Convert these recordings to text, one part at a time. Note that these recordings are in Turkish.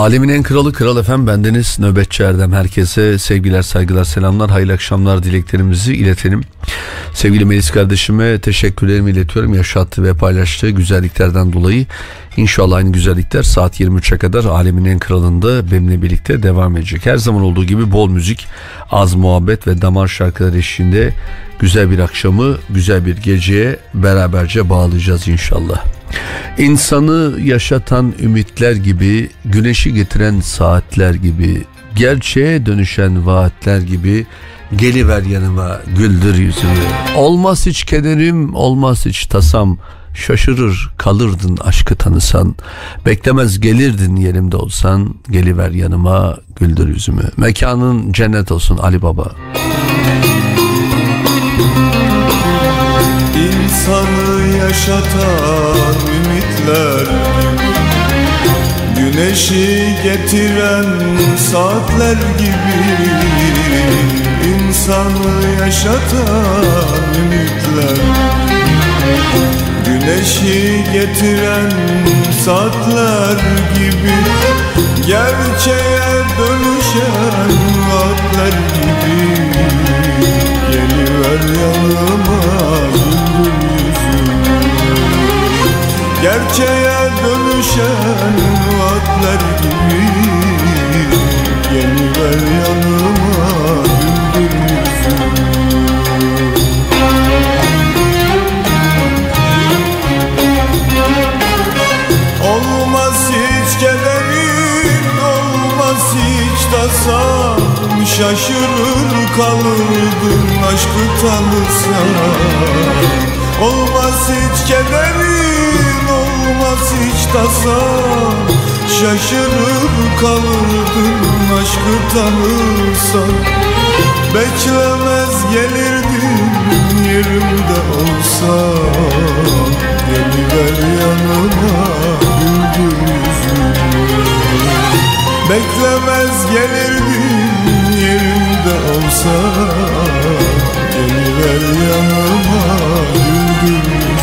Alemin en kralı Kral Efem bendeniz Nöbetçi Erdem herkese sevgiler saygılar selamlar hayırlı akşamlar dileklerimizi iletelim. Sevgili Melis kardeşime teşekkürlerimi iletiyorum yaşattığı ve paylaştığı güzelliklerden dolayı. İnşallah aynı güzellikler saat 23'e kadar Alemin en kralında benimle birlikte devam edecek. Her zaman olduğu gibi bol müzik, az muhabbet ve damar şarkıları eşliğinde güzel bir akşamı, güzel bir geceye beraberce bağlayacağız inşallah. İnsanı yaşatan ümitler gibi, güneşi getiren saatler gibi, gerçeğe dönüşen vaatler gibi geliver yanıma güldür yüzümü. Olmaz hiç kederim, olmaz hiç tasam. Şaşırır kalırdın aşkı tanısan. Beklemez gelirdin yerimde olsan. Geliver yanıma güldür yüzümü. Mekanın cennet olsun Ali Baba. İnsanı yaşatan ümitler Güneşi getiren saatler gibi İnsanı yaşatan ümitler. Güneşi getiren saatler gibi Gerçeğe dönüşen vaatler gibi. Geliver yanıma güldür yüzümü Gerçeğe dönüşen vaatler gibi. Geliver yanıma tasan Şaşırır kalırdın aşkı tanısan Olmaz hiç kederin, olmaz hiç tasan Şaşırır kalırdın aşkı tanırsan Beklemez gelirdin yerimde olsan Geliver yanıma güldür yüzümü Beklemez gelirdin yerimde olsan Geliver yanıma güldür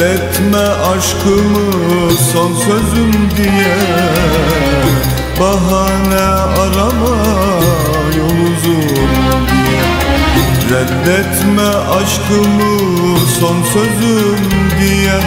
Reddetme aşkımı son sözüm diye. Bahane arama yol uzun diye. Reddetme aşkımı son sözüm diye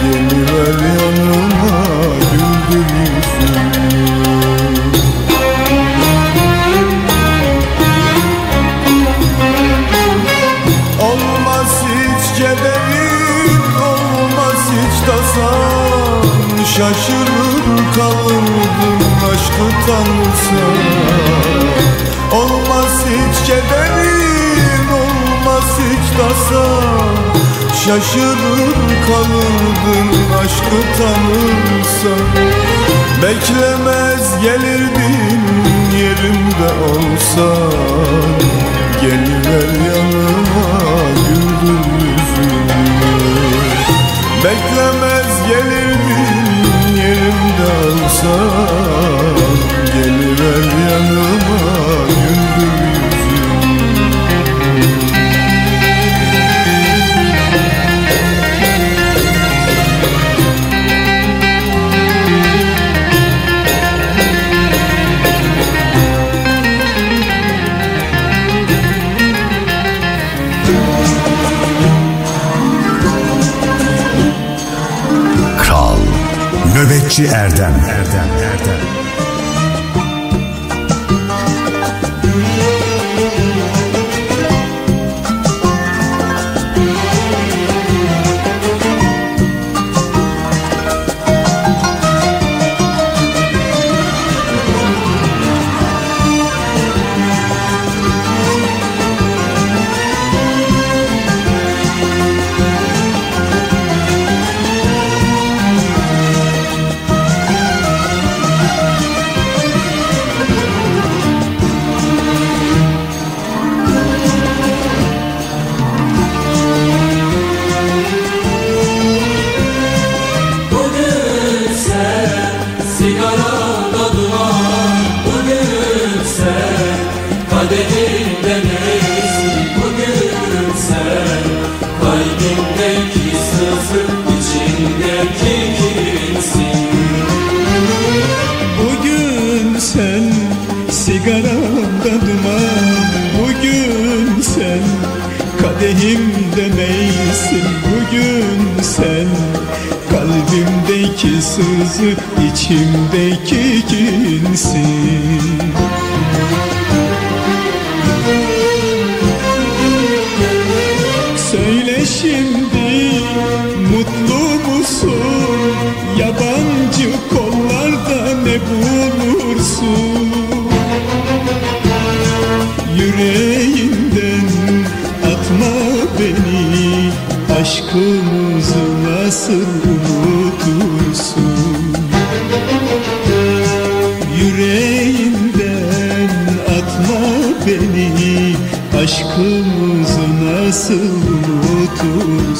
Geliver yanıma güldür Olmaz hiç kederin, olmaz hiç tasan. Şaşırır kalırdın aşkı tanırsan Şaşırır kalırdın aşkı tanırsan Beklemez gelirdin yerimde olsan. Geliver yanıma güldür yüzümü Beklemez gelirdin yerimde olsan. Geliver yanıma güldür yüzümü Nöbetçi Erdem Erdem içimdeki sızı içimdeki kinsin Söyle şimdi mutlu musun? Yabancı kollarda ne bulursun? Yüreğinden atma beni Aşkımızı nasıl seni Aşkımızı nasıl unutursun?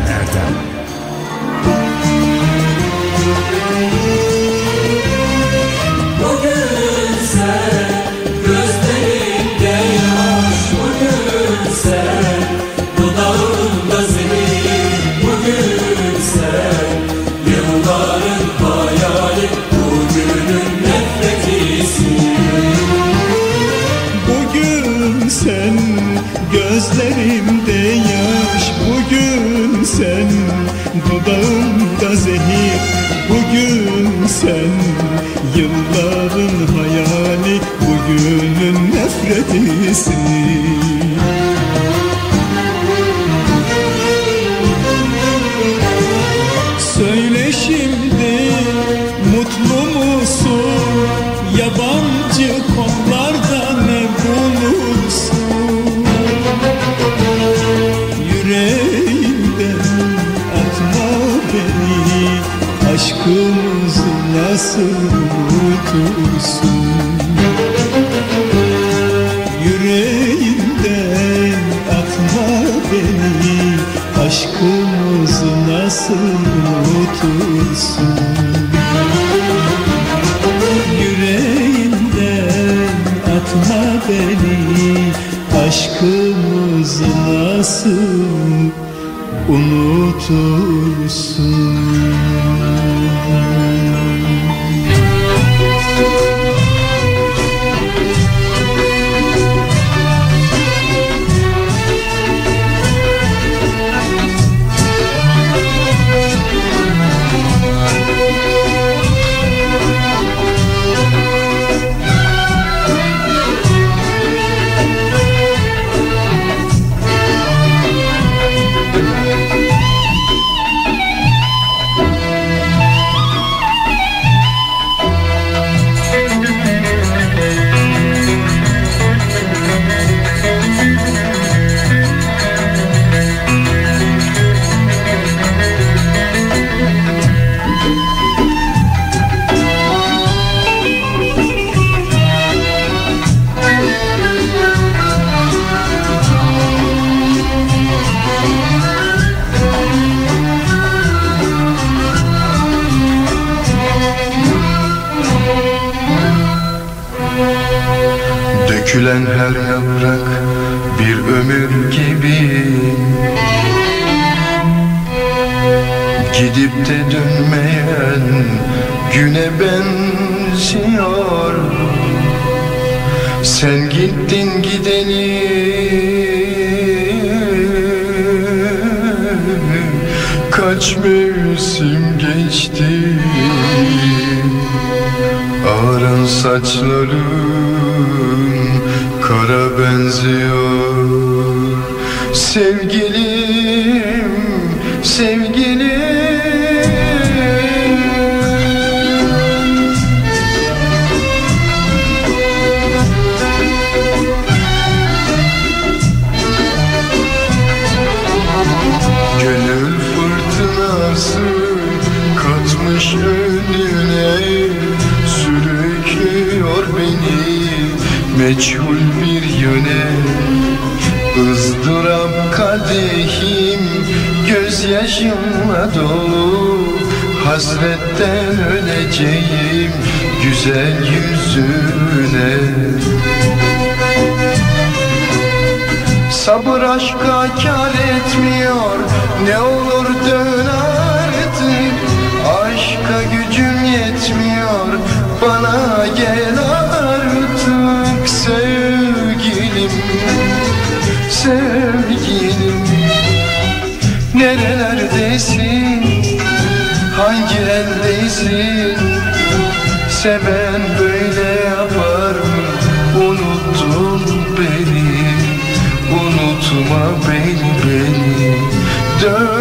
etsin nasıl unutur. Meşgul bir yöne ızdırap kadehim gözyaşımla dolu. Hasretten öleceğim güzel yüzüne. Sabır aşka kar etmiyor Ne olur dön artık. Aşka gücüm yetmiyor Bana gel eldesin Seven böyle yapar mı? Unuttun beni Unutma beni beni. Dön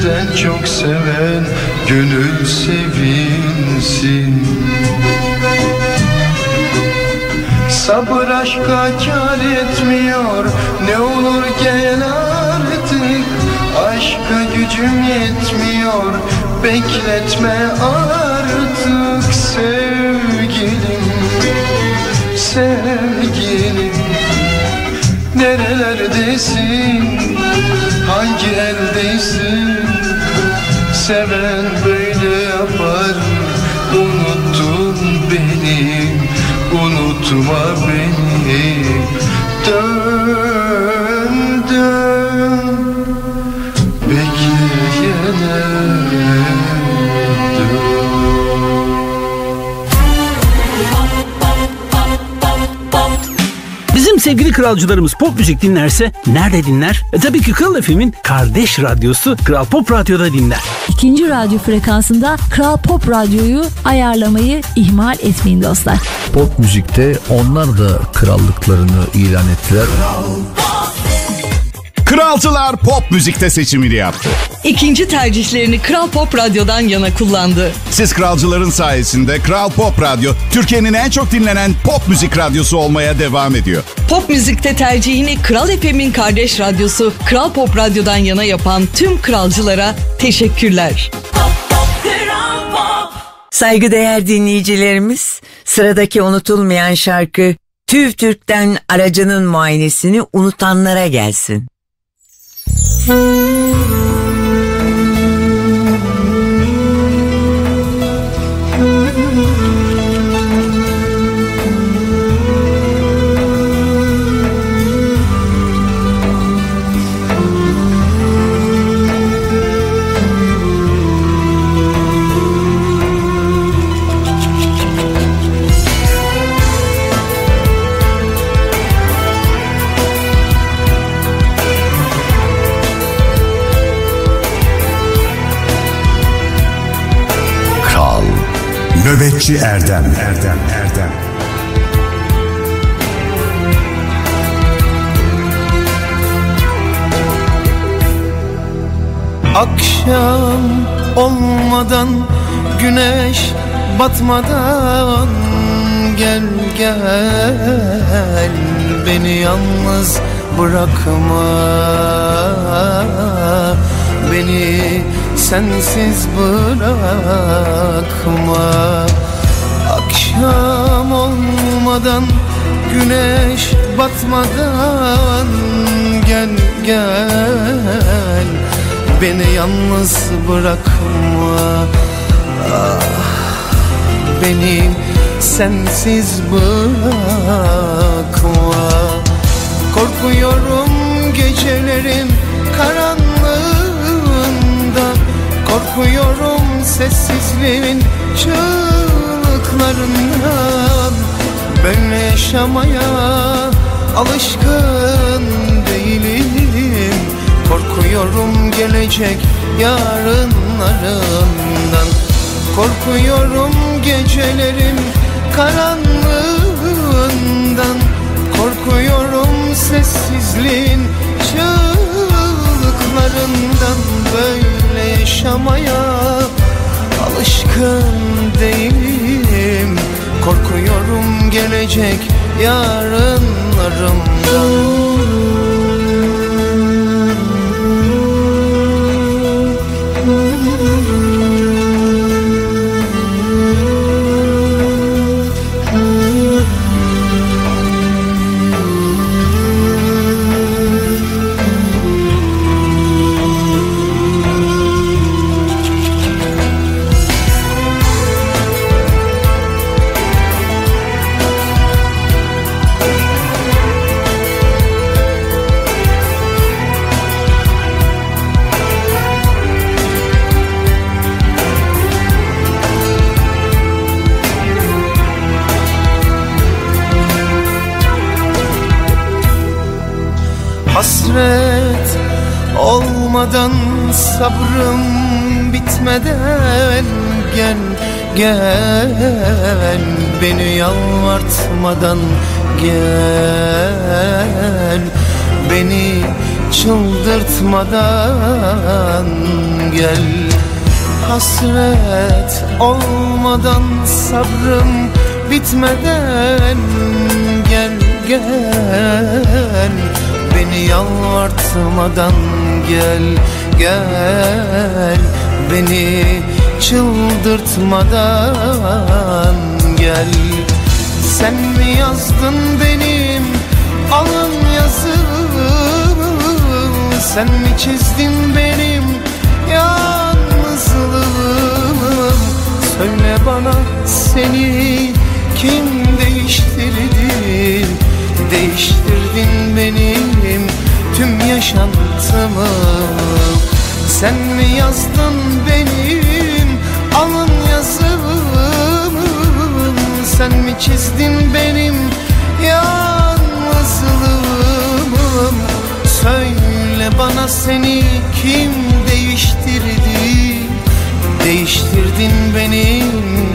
senden çok seven gönül sevinsin. Sabır aşka kar etmiyor Ne olur gel artık. Aşka gücüm yetmiyor Bekletme artık Sevgilim. Sevgilim Nerelerdesin? Hangi eldesin? Seven böyle yapar Unuttun beni Unutma beni. Dön dön. Bekleyene sevgili kralcılarımız pop müzik dinlerse nerede dinler? E tabii ki Kral FM'in kardeş radyosu Kral Pop Radyo'da dinler. İkinci radyo frekansında Kral Pop Radyo'yu ayarlamayı ihmal etmeyin dostlar. Pop müzikte onlar da krallıklarını ilan ettiler. Kralcılar pop müzikte seçimini yaptı. İkinci tercihlerini Kral Pop Radyo'dan yana kullandı. Siz kralcıların sayesinde Kral Pop Radyo Türkiye'nin en çok dinlenen pop müzik radyosu olmaya devam ediyor. Pop müzikte tercihini Kral FM'in kardeş radyosu Kral Pop Radyo'dan yana yapan tüm kralcılara teşekkürler. Saygıdeğer dinleyicilerimiz, sıradaki unutulmayan şarkı TÜV TÜRK'ten aracının muayenesini unutanlara gelsin. Kral Nöbetçi Erdem. Erdem Erdem. Akşam olmadan güneş batmadan gel gel beni yalnız bırakma. Beni sensiz bırakma. Akşam olmadan güneş batmadan gel gel. Beni yalnız bırakma. Beni sensiz bırakma. Korkuyorum gecelerin Korkuyorum sessizliğin çığlıklarından. Böyle yaşamaya alışkın değilim. Korkuyorum gelecek yarınlarından. Korkuyorum gecelerin karanlığından. Korkuyorum sessizliğin çığlıklarından Böyle yaşamaya alışkın değilim. Korkuyorum gelecek Hasret olmadan sabrım bitmeden gel gel. Beni yalvartmadan gel. Beni çıldırtmadan gel. Hasret olmadan sabrım bitmeden gel gel. Beni yalvartmadan gel gel. Beni çıldırtmadan gel. Sen mi yazdın benim alın yazımı Sen mi çizdin benim yalnızlığımı Söyle bana seni kim değiştirdi? Değiştirdin benim tüm yaşantımı Sen mi yazdın benim alın yazımı Sen mi çizdin benim yalnızlığımı Söyle bana seni kim değiştirdi? Değiştirdin benim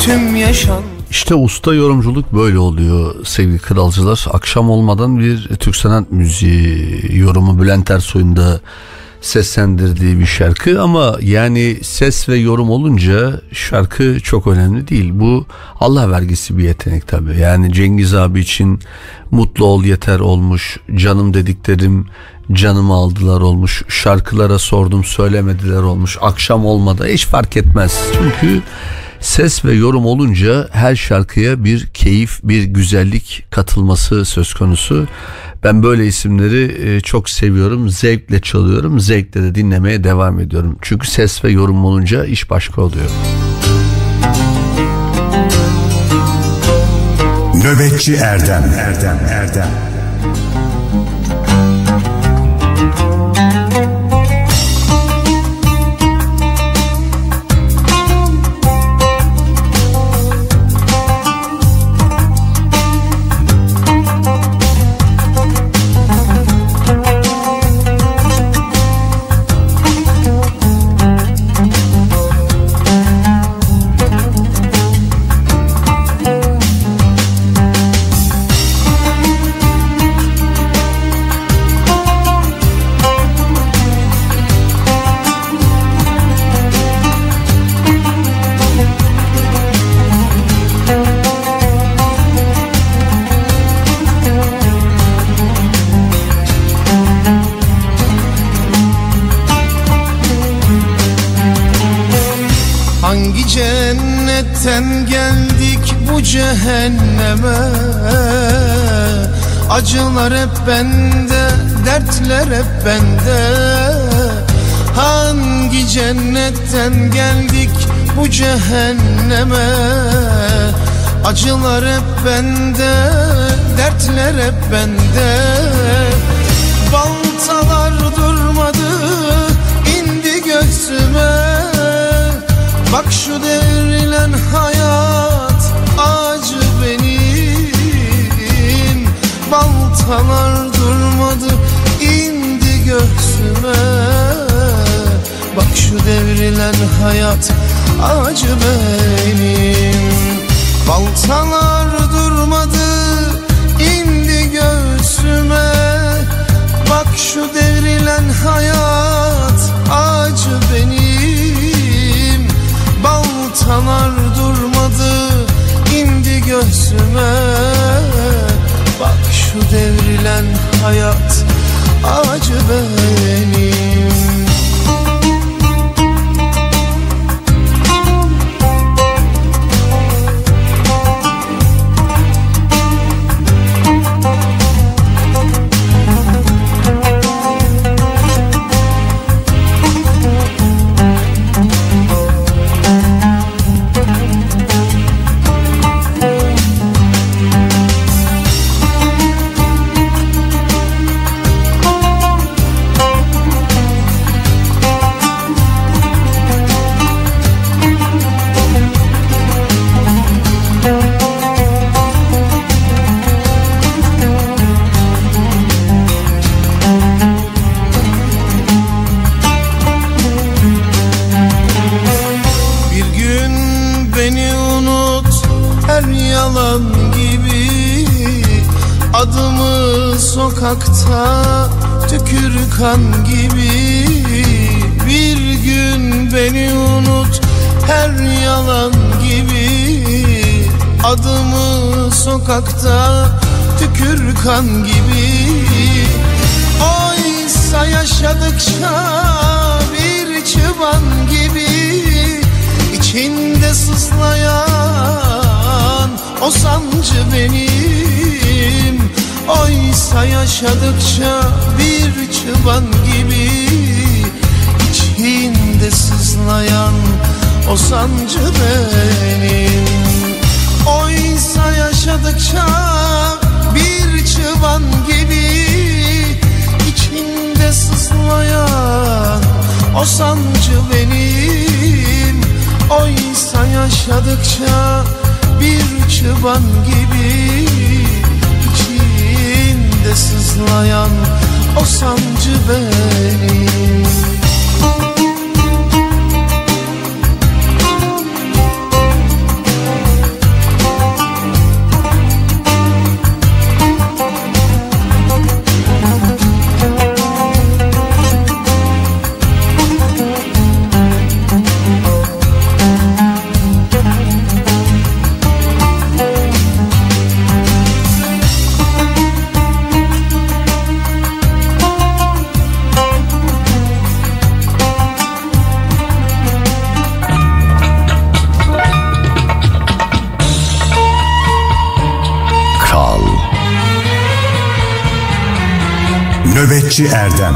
tüm yaşantımı İşte usta yorumculuk böyle oluyor sevgili kralcılar. Akşam olmadan bir Türk sanat müziği yorumu Bülent Ersoy'un da seslendirdiği bir şarkı ama yani ses ve yorum olunca şarkı çok önemli değil. Bu Allah vergisi bir yetenek tabii. Yani Cengiz abi için mutlu ol yeter olmuş. Canım dediklerim canımı aldılar olmuş. Şarkılara sordum söylemediler olmuş. Akşam olmadı hiç fark etmez. Çünkü ses ve yorum olunca her şarkıya bir keyif, bir güzellik katılması söz konusu. Ben böyle isimleri e, çok seviyorum. Zevkle çalıyorum. Zevkle de dinlemeye devam ediyorum. Çünkü ses ve yorum olunca iş başka oluyor. Nöbetçi Erdem Erdem Erdem cennetten geldik bu cehenneme. Acılar hep bende, dertler hep bende. Hangi cennetten geldik bu cehenneme? Acılar hep bende, dertler hep bende. Baltalar durmadı, indi göğsüme Bak şu devrilen hayat, acı benim. Baltalar durmadı, indi göğsüme. Bak şu devrilen hayat, acı benim. Baltalar durmadı indi göğsüme. Bak şu devrilen hayat göğsüme Bak şu devrilen hayat acı benim bir Nöbetçi Erdem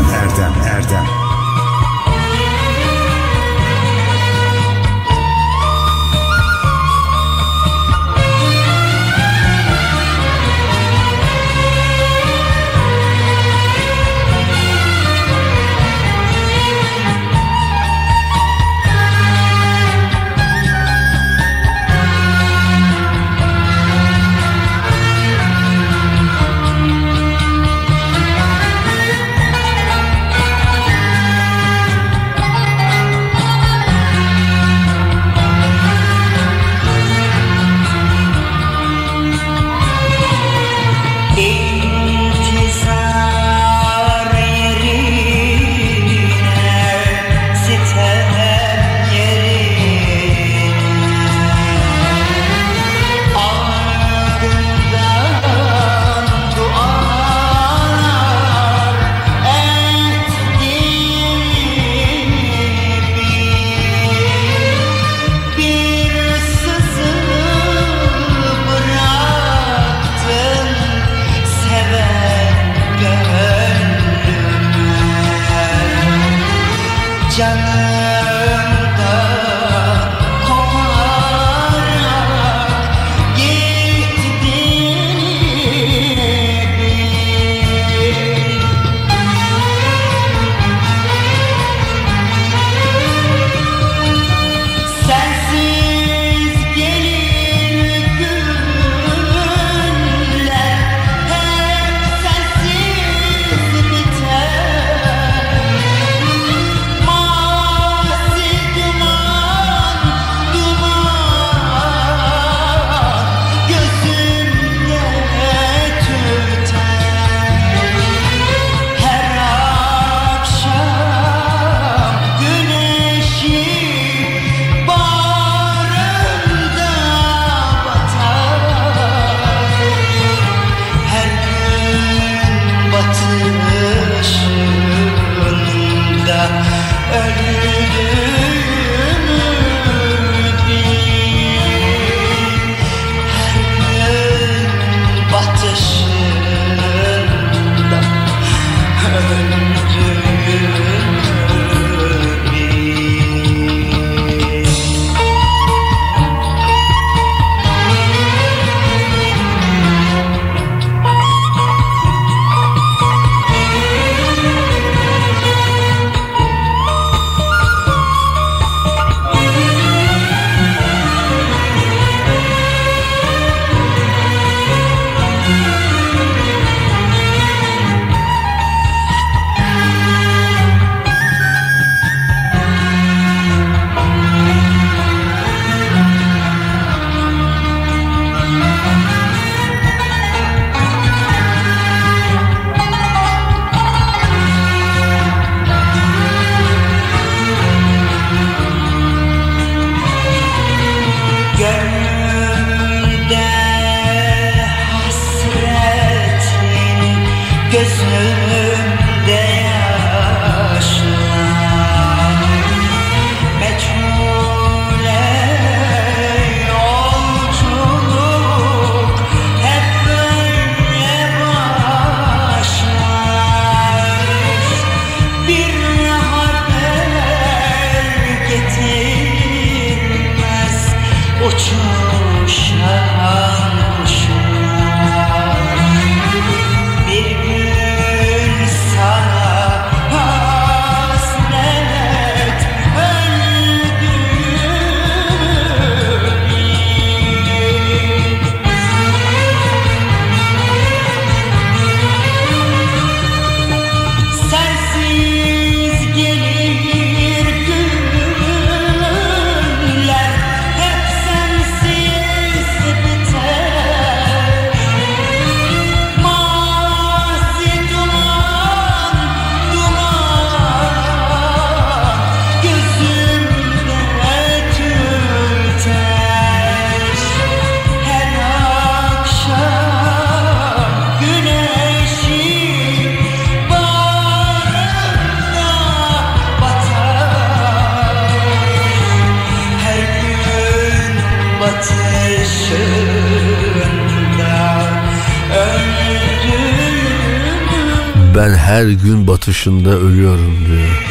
Ben her gün batışında ölüyorum diyor.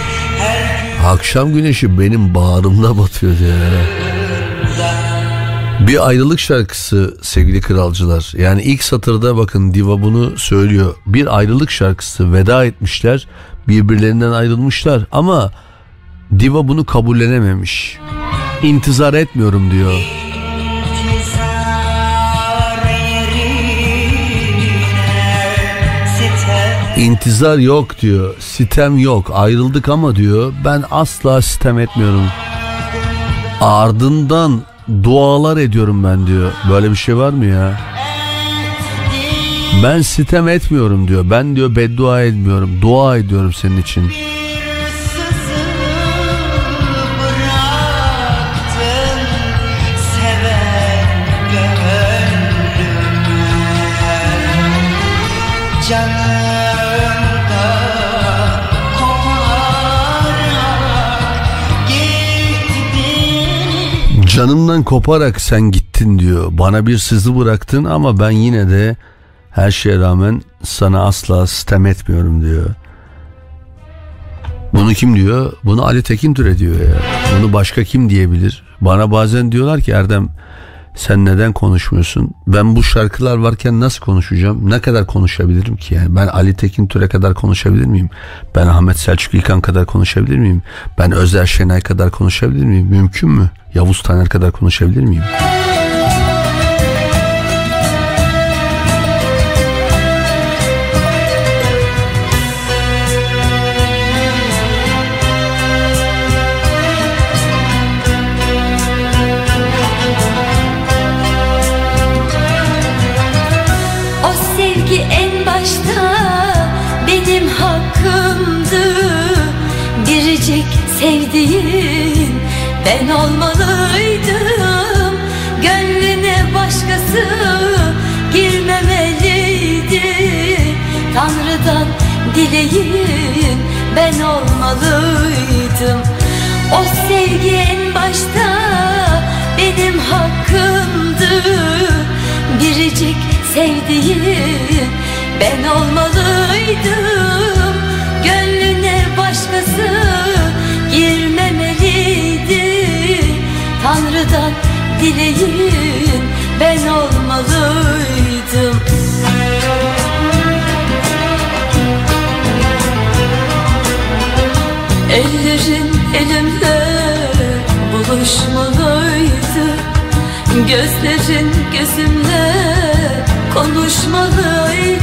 Akşam güneşi benim bağrımda batıyor diyor. Bir ayrılık şarkısı sevgili kralcılar. Yani ilk satırda bakın Diva bunu söylüyor. Bir ayrılık şarkısı veda etmişler. Birbirlerinden ayrılmışlar ama Diva bunu kabullenememiş. İntizar etmiyorum diyor. İntizar yok diyor. Sitem yok. Ayrıldık ama diyor ben asla sitem etmiyorum. Ardından dualar ediyorum ben diyor. Böyle bir şey var mı ya? Ben sitem etmiyorum diyor. Ben diyor beddua etmiyorum. Dua ediyorum senin için. Canımdan koparak sen gittin diyor. Bana bir sızı bıraktın ama ben yine de her şeye rağmen sana asla sitem etmiyorum diyor. Bunu kim diyor? Bunu Ali Tekin Türe diyor ya. Bunu başka kim diyebilir? Bana bazen diyorlar ki Erdem sen neden konuşmuyorsun? Ben bu şarkılar varken nasıl konuşacağım? Ne kadar konuşabilirim ki? Yani ben Ali Tekin Türe kadar konuşabilir miyim? Ben Ahmet Selçuk İlkan kadar konuşabilir miyim? Ben Özer Şenay kadar konuşabilir miyim? Mümkün mü? Yavuz Taner kadar konuşabilir miyim? Olmalıydım. O sevgi en başta benim hakkımdı. Biricik sevdiğin ben olmalıydım. Gönlüne başkası girmemeliydi. Tanrı'dan dileğin ben olmalıydım Ellerin elimle buluşmalıydı. Gözlerin gözümle konuşmalıydı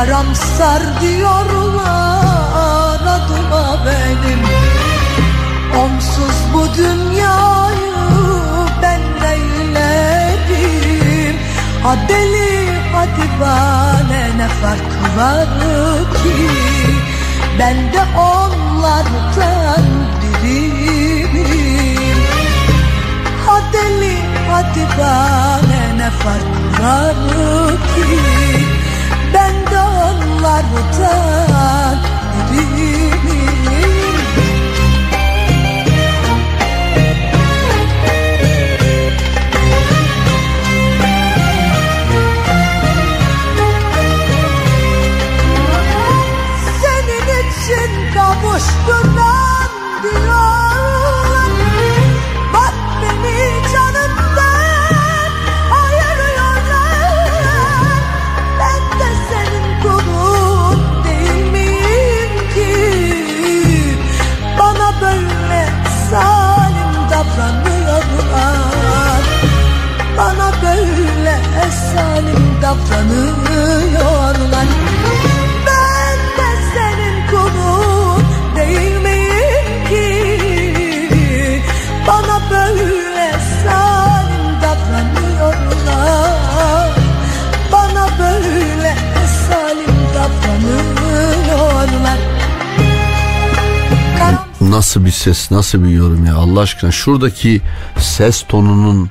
Karamsar diyorlar adıma benim. Onsuz bu dünyayı ben neylerim Ha deli hadi bana ne farkı var ki? Ben de onlardan biriyim. Ha deli hadi bana ne farkı var ki onlardan biriyim Senin için kavuşturan davranıyorlar Ben de senin kulun değil miyim ki. Bana böyle zalim davranıyorlar. Bana böyle zalim davranıyorlar. Nasıl bir ses, nasıl bir yorum ya? Allah aşkına. Şuradaki ses tonunun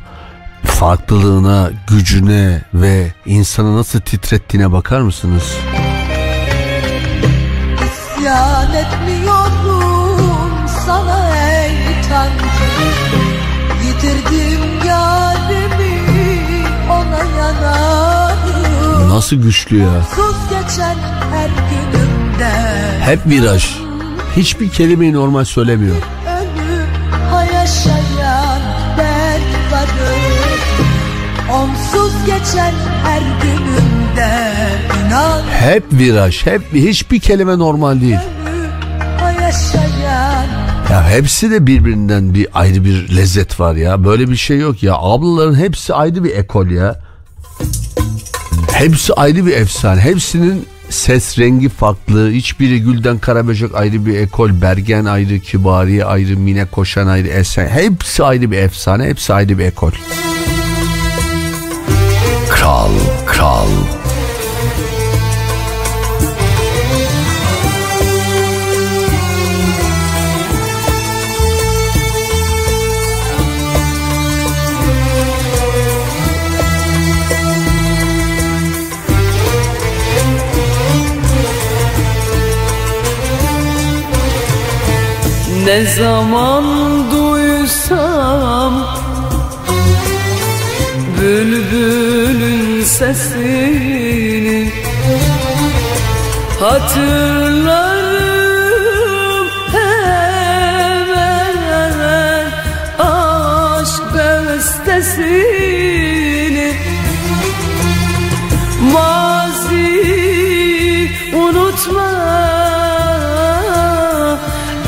farklılığına, gücüne ve insanı nasıl titrettiğine bakar mısınız? İsyan etmiyorum sana ey Tanrı Yitirdim yarimi ona yanarım Nasıl güçlü ya. Hep viraj. Hiçbir kelimeyi normal söylemiyor. Onsuz geçen her günümde inan Hep viraj, hep hiçbir kelime normal değil. Ya hepsi de birbirinden bir ayrı bir lezzet var ya. Böyle bir şey yok ya. Ablaların hepsi ayrı bir ekol ya. Hepsi ayrı bir efsane. Hepsinin ses rengi farklı. Hiçbiri Gülden Karaböcek ayrı bir ekol. Bergen ayrı, Kibariye ayrı, Mine Koşan ayrı, Esen. Hepsi ayrı bir efsane. Hepsi ayrı bir ekol. Kral, kral. Ne zaman duysam Bülbülün sesini Hatırlarım hemen aşk bestesini. Mazi unutma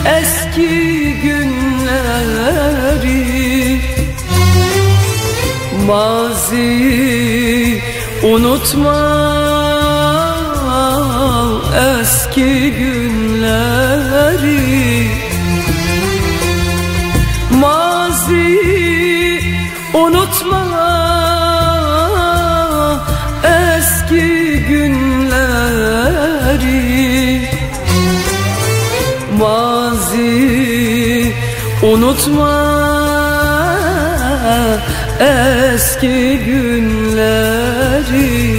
eski günleri. Mazi unutma eski günleri. Mazi unutma eski günleri. Mazi unutma eski günleri acı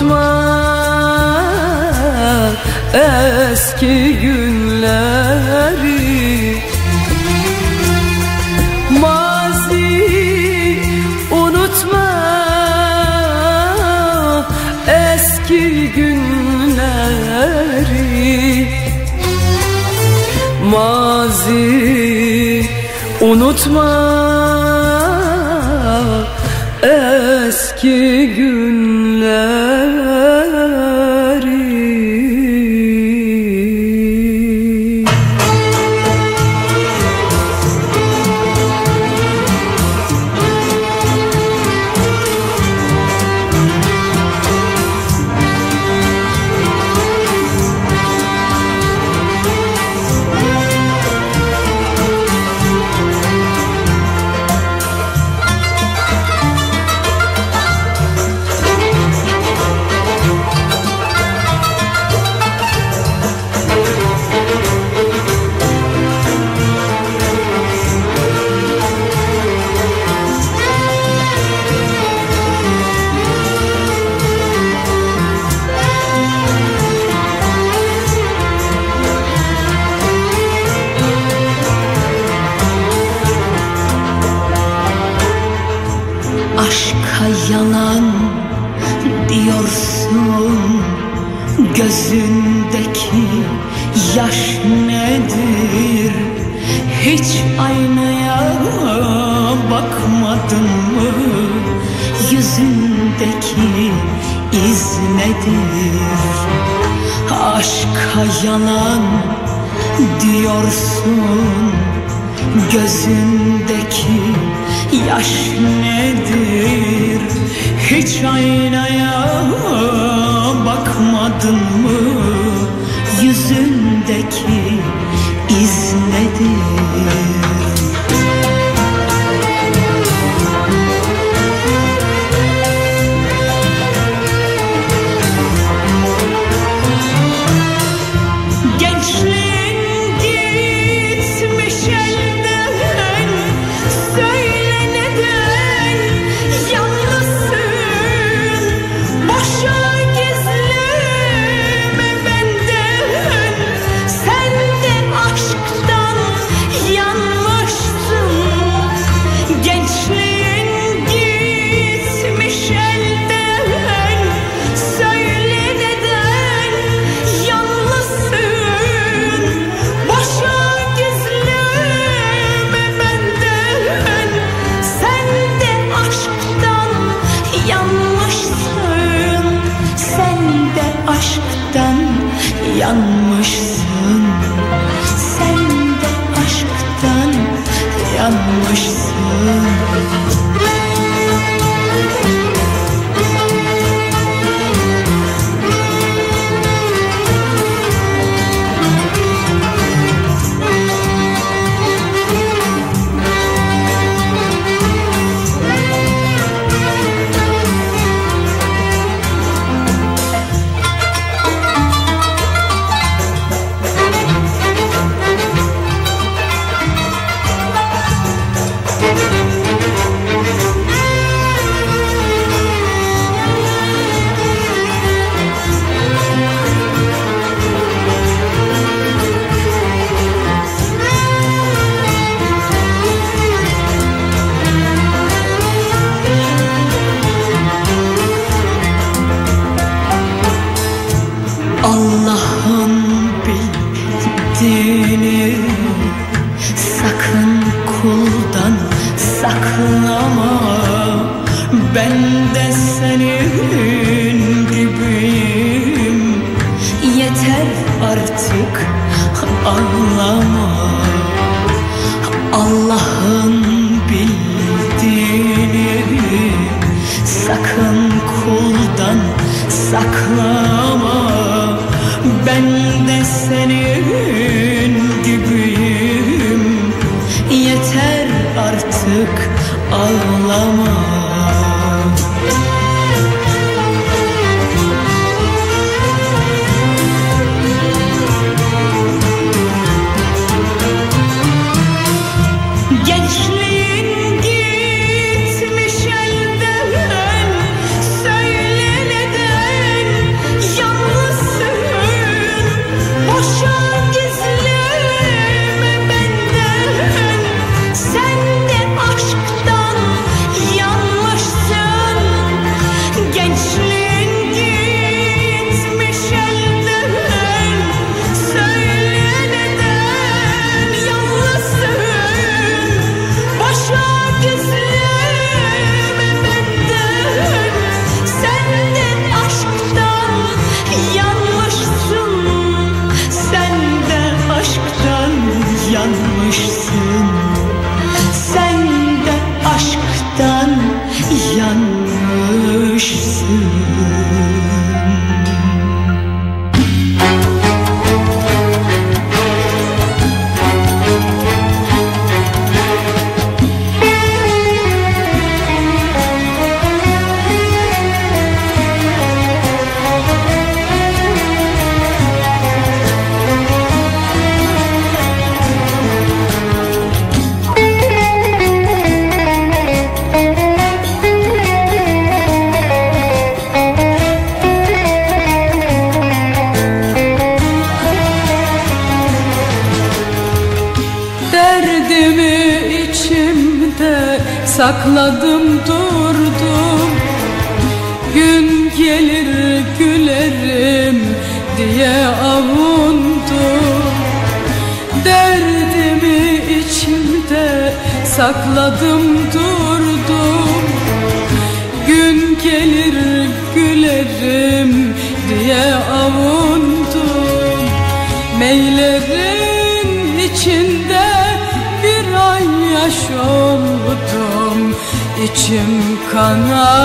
unutma sana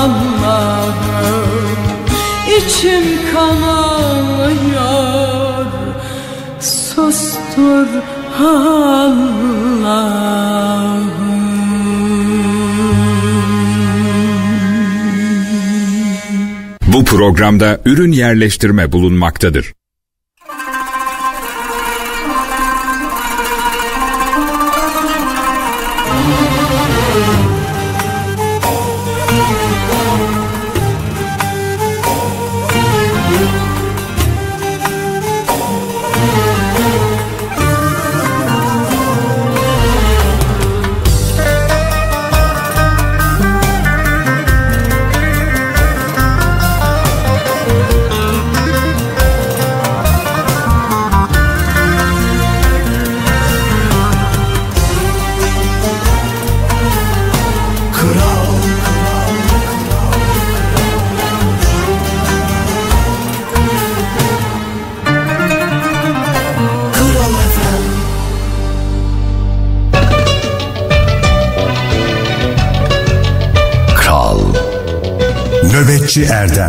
anladım İçim kanalıyor Sustur Allah'ım Bu programda ürün yerleştirme bulunmaktadır.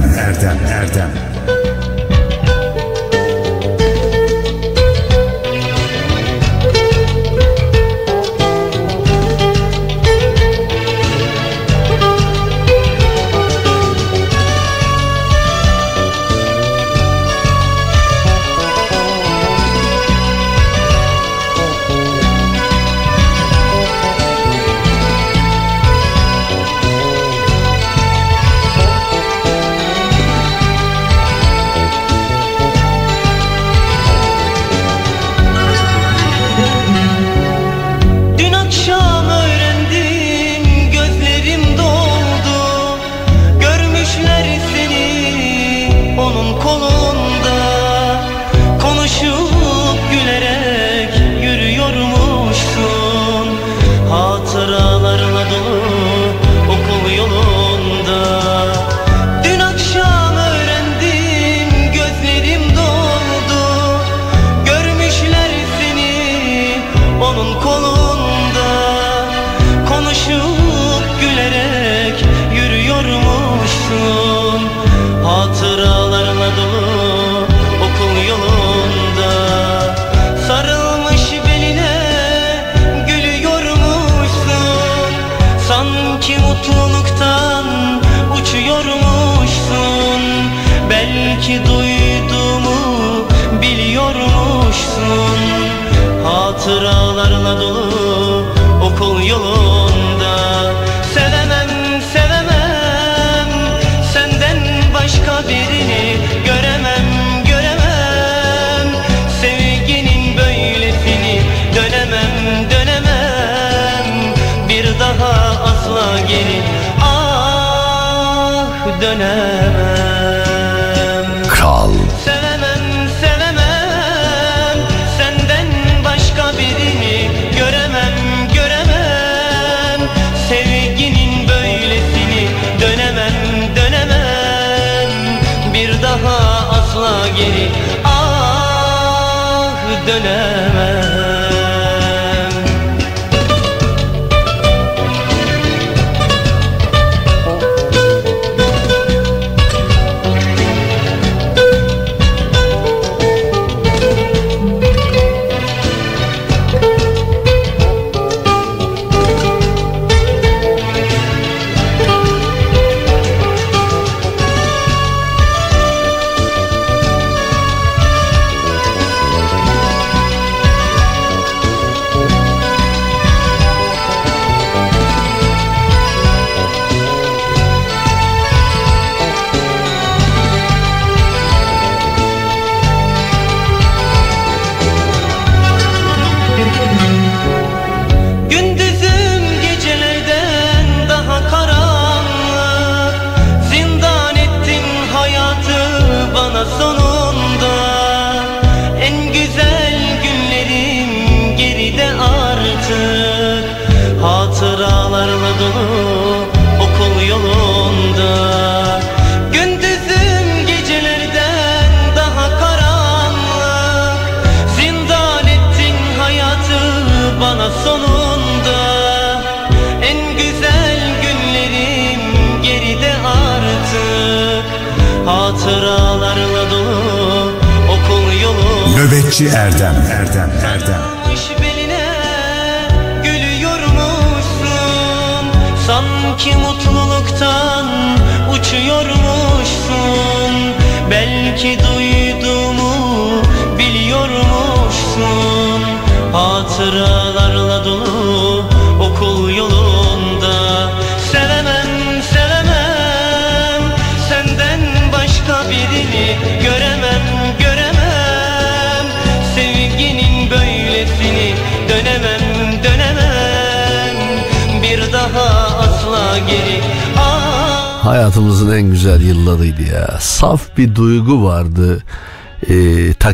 had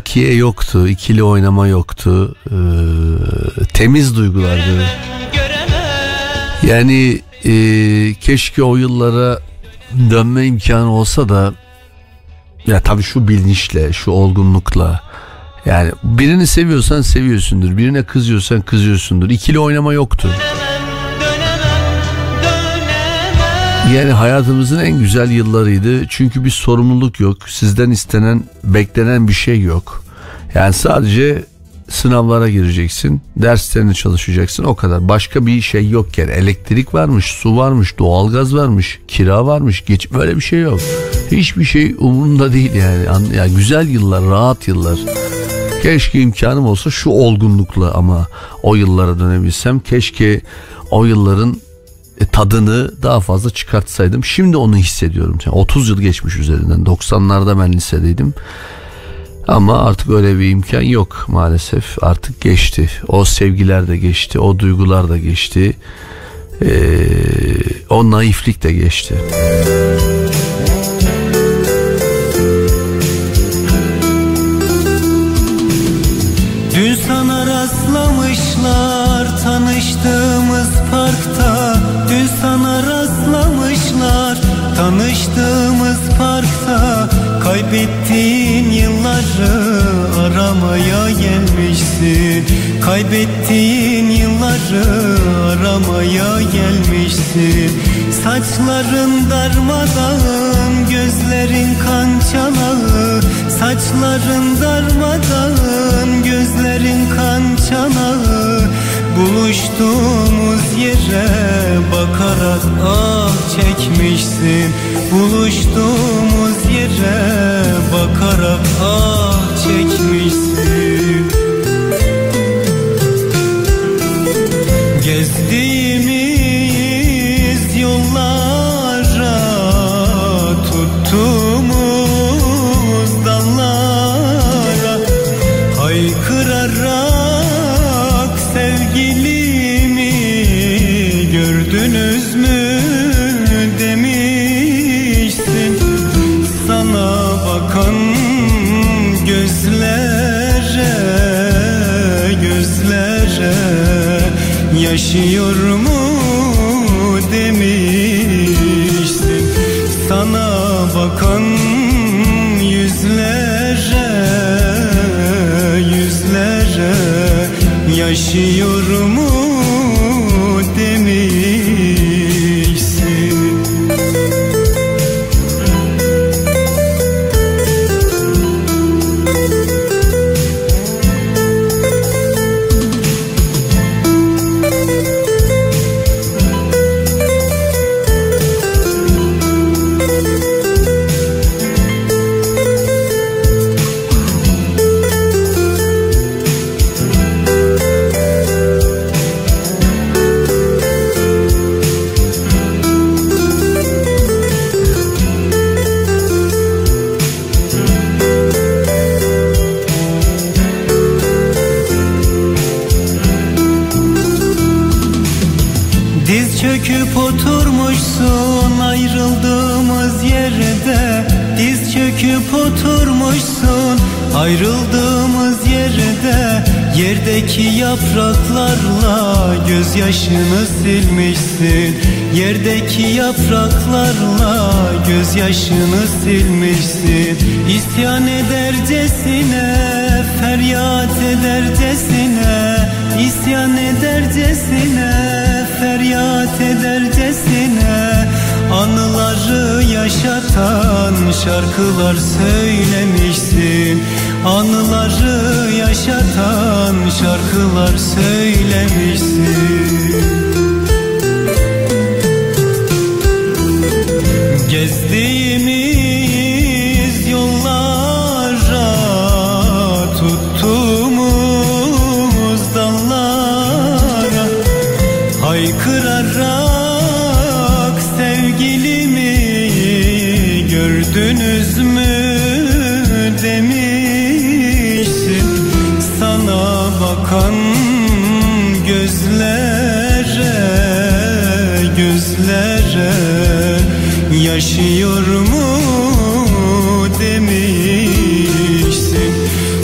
Takiye yoktu, ikili oynama yoktu. Ee, temiz duygulardı. Yani e, keşke o yıllara dönme imkanı olsa da ya tabii şu bilinçle, şu olgunlukla yani birini seviyorsan seviyorsundur, birine kızıyorsan kızıyorsundur. İkili oynama yoktu. Yani hayatımızın en güzel yıllarıydı. Çünkü bir sorumluluk yok. Sizden istenen, beklenen bir şey yok. Yani sadece sınavlara gireceksin. Derslerini çalışacaksın. O kadar. Başka bir şey yok yani. Elektrik varmış, su varmış, doğalgaz varmış, kira varmış. Geç böyle bir şey yok. Hiçbir şey umurunda değil yani. An- yani güzel yıllar, rahat yıllar. Keşke imkanım olsa şu olgunlukla ama o yıllara dönebilsem. Keşke o yılların e, tadını daha fazla çıkartsaydım. Şimdi onu hissediyorum. Yani 30 yıl geçmiş üzerinden. 90'larda ben lisedeydim. Ama artık öyle bir imkan yok maalesef. Artık geçti. O sevgiler de geçti. O duygular da geçti. Ee, o naiflik de geçti. Dün sana rastlamışlar tanıştığımız parkta. Dün sana rastlamışlar tanıştığımız yılları aramaya gelmişsin. Kaybettiğin yılları aramaya gelmişsin. Saçların darmadağın, gözlerin kan çanağı. Saçların darmadağın, gözlerin kan çanağı. Buluştuğumuz yere bakarak ah çekmişsin. Buluştuğumuz yere bakarak ah çekmişsin yaşıyor Yerdeki yapraklarla gözyaşını silmişsin. Yerdeki yapraklarla gözyaşını silmişsin. İsyan edercesine feryat edercesine. İsyan edercesine feryat edercesine. Anıları yaşatan şarkılar söylemişsin Anıları yaşatan şarkılar söylemişsin. Gezdiğimiz yaşıyor mu demişsin.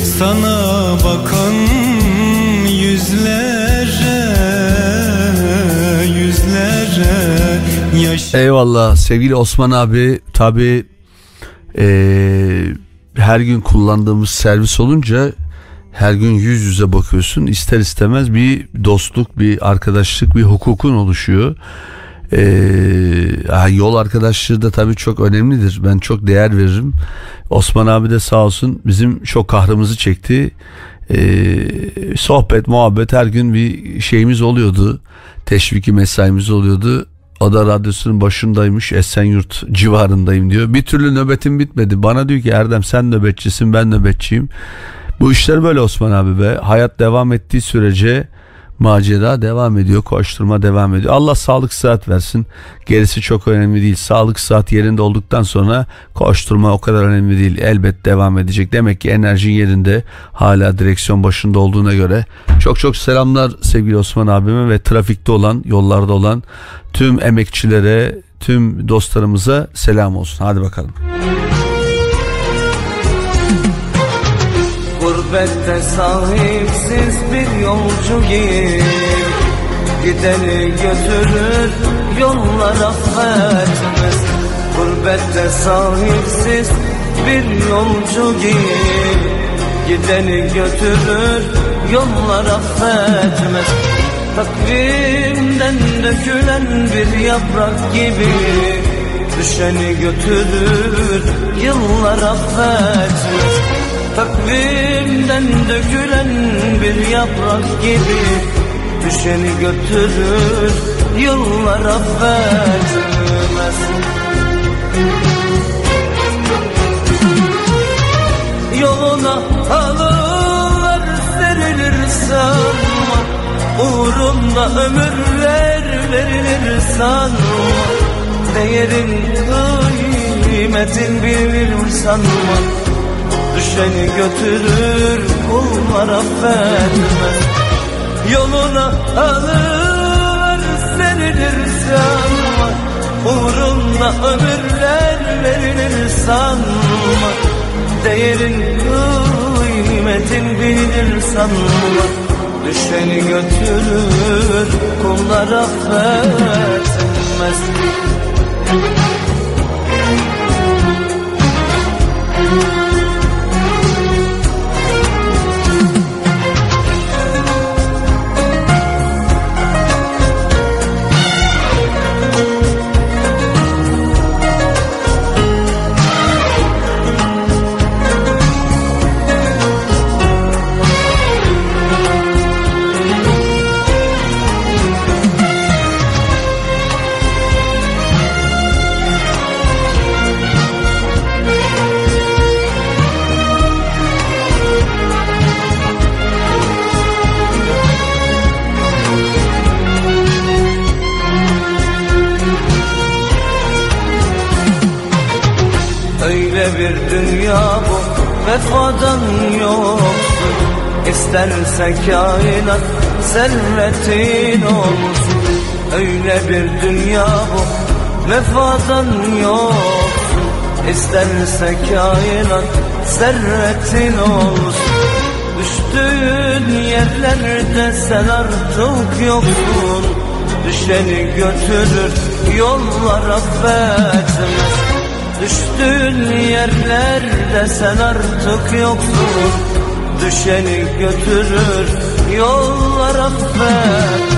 Sana bakan yüzlere yüzlere yaş Eyvallah sevgili Osman abi. Tabi her gün kullandığımız servis olunca her gün yüz yüze bakıyorsun. İster istemez bir dostluk bir arkadaşlık bir hukukun oluşuyor. Ee, yol arkadaşlığı da tabii çok önemlidir. Ben çok değer veririm. Osman abi de sağ olsun bizim çok kahrımızı çekti. Ee, sohbet, muhabbet her gün bir şeyimiz oluyordu. Teşviki mesaimiz oluyordu. O da radyosunun başındaymış Esenyurt civarındayım diyor. Bir türlü nöbetim bitmedi. Bana diyor ki Erdem sen nöbetçisin ben nöbetçiyim. Bu işler böyle Osman abi be. Hayat devam ettiği sürece macera devam ediyor, koşturma devam ediyor. Allah sağlık sıhhat versin. Gerisi çok önemli değil. Sağlık sıhhat yerinde olduktan sonra koşturma o kadar önemli değil. Elbet devam edecek. Demek ki enerjin yerinde hala direksiyon başında olduğuna göre. Çok çok selamlar sevgili Osman abime ve trafikte olan, yollarda olan tüm emekçilere, tüm dostlarımıza selam olsun. Hadi bakalım. Gurbette sahipsiz bir yolcu gibi Gideni götürür yollar affetmez. Gurbette sahipsiz bir yolcu gibi Gideni götürür yollar affetmez. Takvimden dökülen bir yaprak gibi Düşeni götürür yıllar affetmez Takvimden dökülen bir yaprak gibi Düşeni götürür yıllar affetmez Yoluna halılar serilir sanma. Uğrunda ömürler verilir sanma. Değerin kıymetin bilir sanma Düşeni götürür kullar affetmez. Yoluna alır serilir sanma Uğrunda ömürler verilir sanma. Değerin kıymetin bilir sanma. Düşeni götürür kullar affetmez. Öyle vefadan yoksun. İsterse kainat servetin olsun. Öyle bir dünya bu. Vefadan yoksun. İsterse kainat servetin olsun. Düştüğün yerlerde sen artık yoksun. Düşeni götürür yollar affetmez Düştüğün yerlerde sen artık yoksun. Düşeni götürür yollar affetmez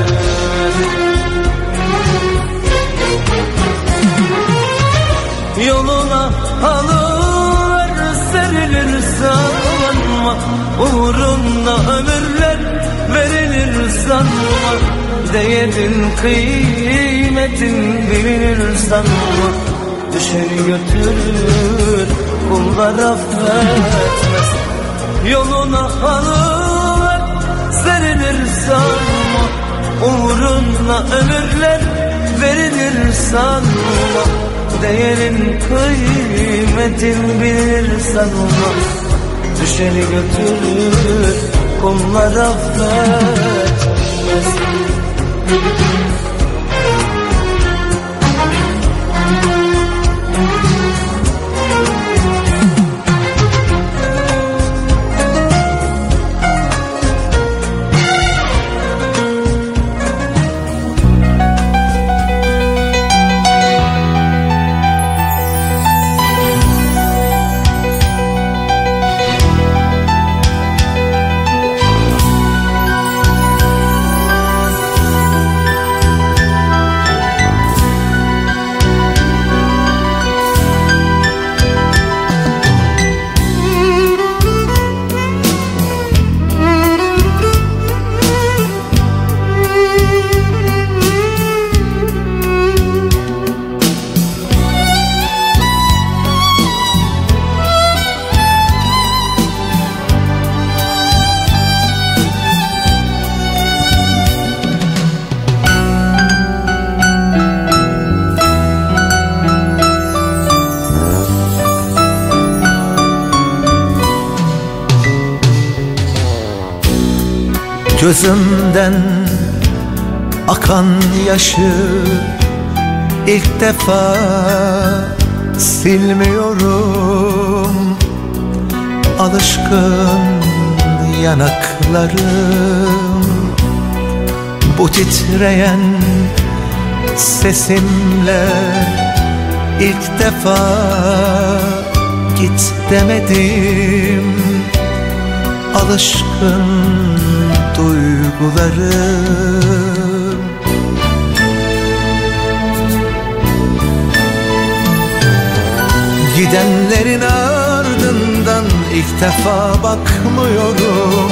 Yoluna halılar serilir sanma Uğrunda ömürler verilir sanma. Değerin kıymetin bilinir sanma Düşeni götürür kullar affetmez. Yoluna halılar serilir sanma Uğruna ömürler verilir sanma. Değerin kıymetin bilir sanma. Düşeni götürür kullar affetmez Gözümden akan yaşı ilk defa silmiyorum. Alışkın yanaklarım Bu titreyen sesimle ilk defa git demedim. Alışkın duygularım Gidenlerin ardından ilk defa bakmıyorum.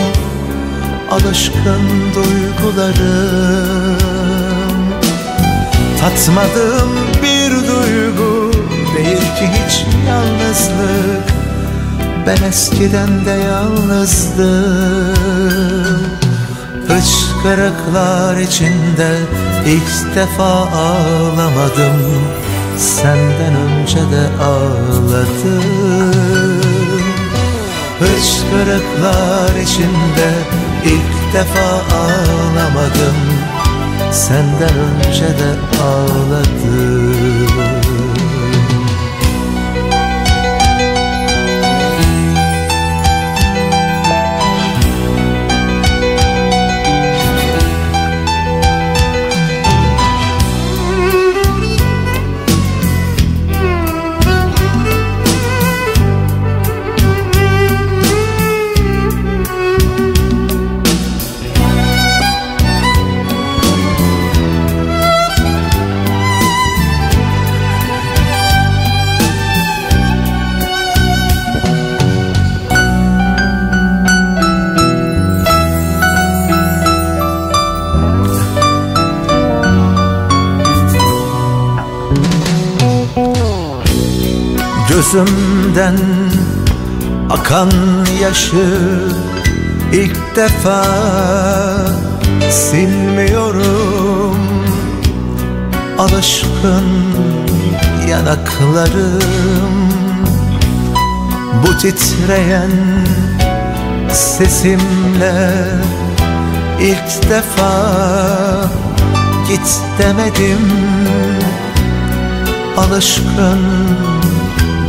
Alışkın duygularım. Tatmadığım bir duygu değil ki hiç yalnızlık. Ben eskiden de yalnızdım Hıçkırıklar içinde ilk defa ağlamadım. Senden önce de ağladım. Hıçkırıklar içinde ilk defa ağlamadım. Senden önce de ağladım Gözümden akan yaşı ilk defa silmiyorum. Alışkın yanaklarım Bu titreyen sesimle ilk defa git demedim. Alışkın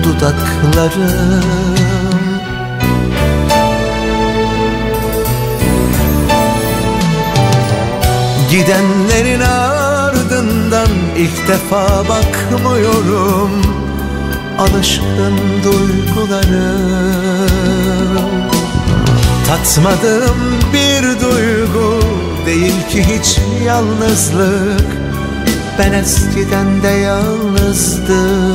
dudaklarım. Gidenlerin ardından ilk defa bakmıyorum. Alışkın duygularım. Tatmadığım bir duygu değil ki hiç yalnızlık. Ben eskiden de yalnızdım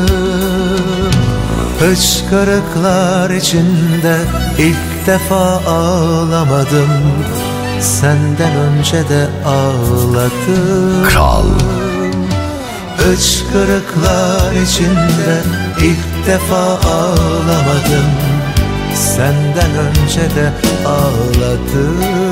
Hıçkırıklar içinde ilk defa ağlamadım. Senden önce de ağladım. Kral. Hıçkırıklar içinde ilk defa ağlamadım. Senden önce de ağladım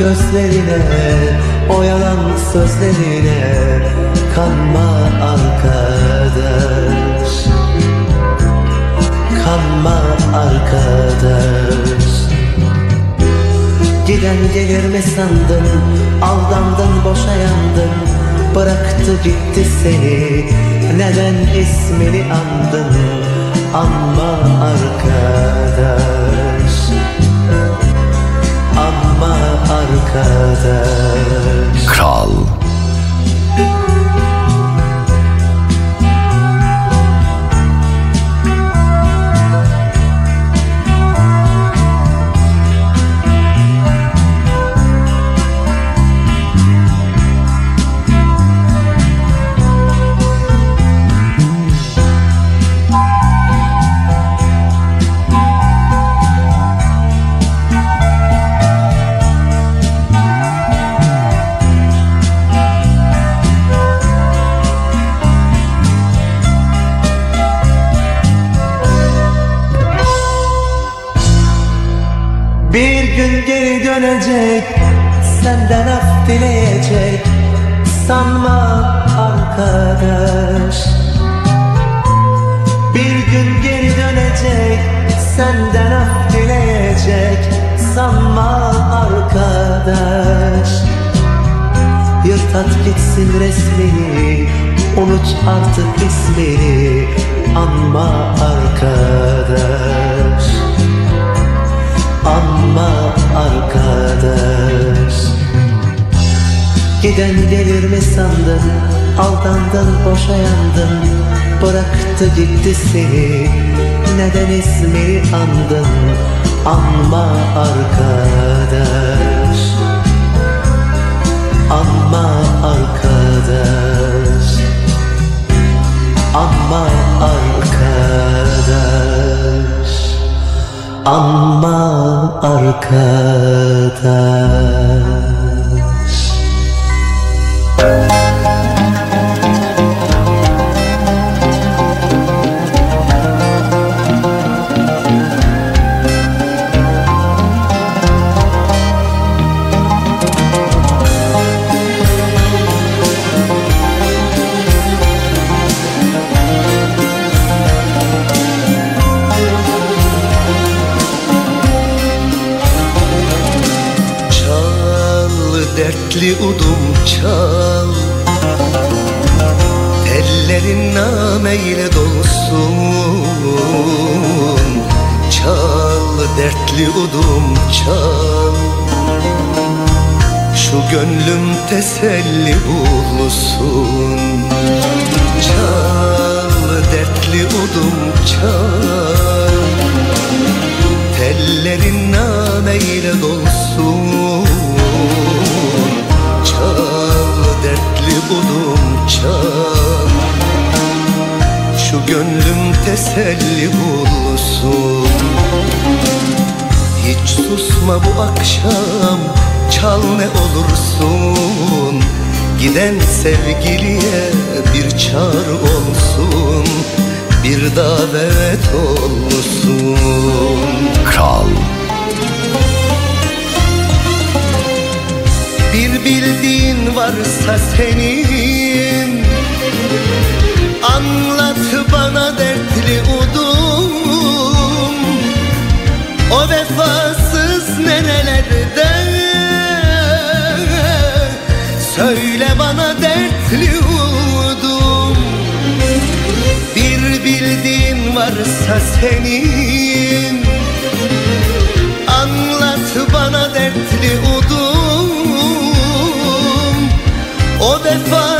gözlerine O yalan sözlerine Kanma arkadaş. Kanma arkadaş. Giden gelir mi sandın? Aldandın boşa yandın. Bıraktı gitti seni. Neden ismini andın? Anma arkadaş. Anma arkadaş. Kral dönecek Senden af dileyecek. Sanma arkadaş. Bir gün geri dönecek Senden af dileyecek. Sanma arkadaş. Yırt at gitsin resmini Unut artık ismini. Anma arkadaş. Anma arkadaş. Giden gelir mi sandın? Aldandın boşa yandın Bıraktı gitti seni. Neden ismini andın? Anma arkadaş. Anma arkadaş. Anma arkadaş Anma arkadaş. Çal dertli udum çal. Tellerin nameyle dolsun. Çal dertli udum çal. Şu gönlüm teselli bulsun. Çal dertli udum çal. Tellerin nameyle dolsun çal Şu gönlüm teselli bulsun. Hiç susma bu akşam Çal ne olursun. Giden sevgiliye bir çağrı olsun Bir davet olsun. Kral. Bir bildiğin varsa senin Anlat bana dertli udum. O vefasız nerelerde Söyle bana dertli udum. Bir bildiğin varsa senin. Anlat bana dertli udum. O vefasız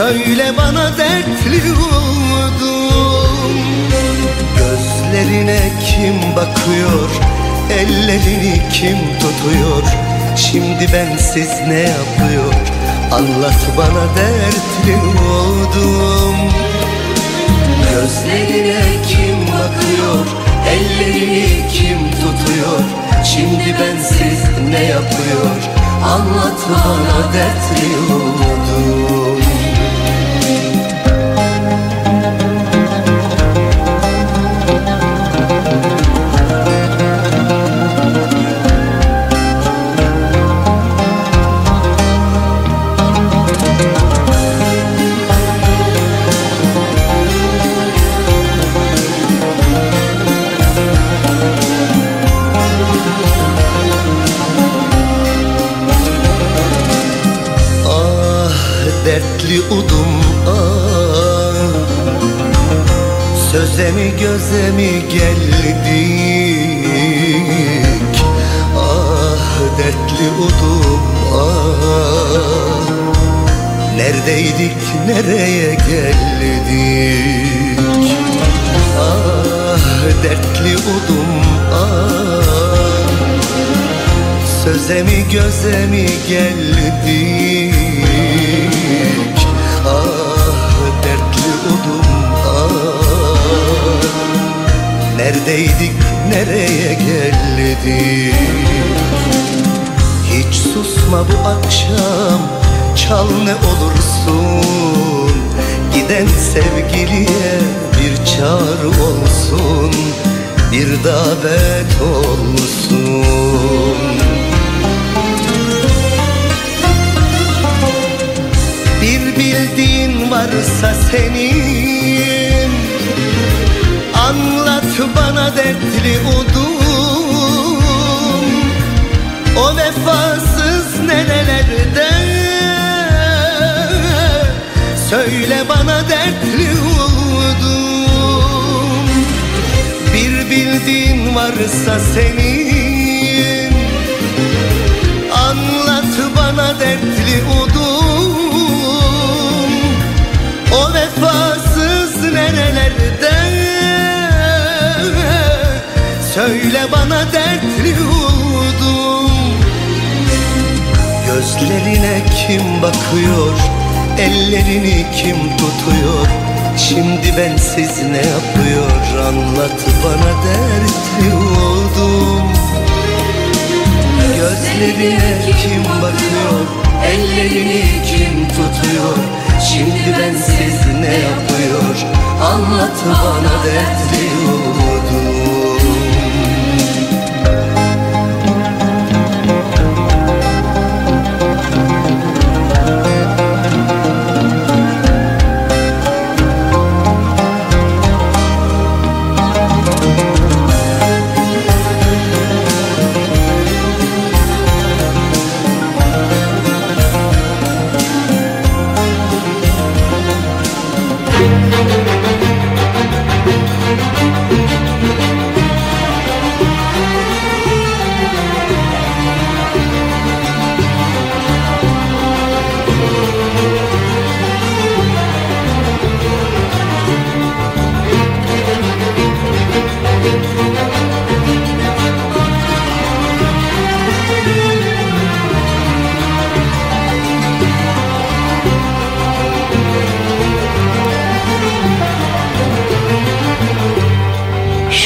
Söyle bana dertli udum Gözlerine kim bakıyor? Ellerini kim tutuyor? Şimdi bensiz ne yapıyor? Anlat bana dertli udum Gözlerine kim bakıyor? Ellerini kim tutuyor? Şimdi bensiz ne yapıyor? Anlat bana dertli udum dertli udum ah Söze mi göze mi geldik? Ah dertli udum ah Neredeydik nereye geldik? Ah dertli udum ah Söze mi göze mi geldik Neredeydik nereye geldik? Hiç susma bu akşam Çal ne olursun. Giden sevgiliye bir çağrı olsun bir davet olsun. Bir bildiğin varsa senin Anlat bana dertli odum O vefasız nerelerde Söyle bana dertli oldum Bir bildiğin varsa senin. Anlat bana dertli odum O vefasız Söyle bana dertli oldum Gözlerine kim bakıyor? Ellerini kim tutuyor? Şimdi bensiz ne yapıyor? Anlat bana dertli oldum Gözlerine kim bakıyor? Ellerini kim tutuyor? Şimdi bensiz ne yapıyor? Anlat bana dertli oldum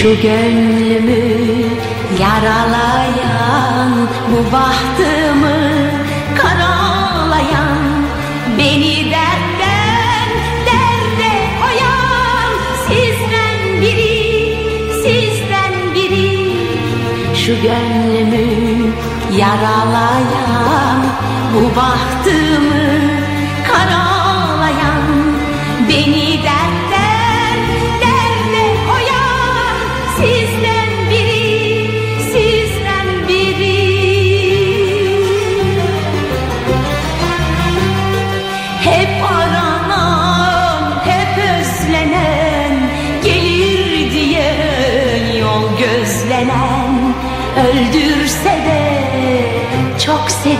Şu gönlümü yaralayan Bu bahtımı karalayan Beni dertten derde koyan Sizden biri, sizden biri. Şu gönlümü yaralayan Bu bahtımı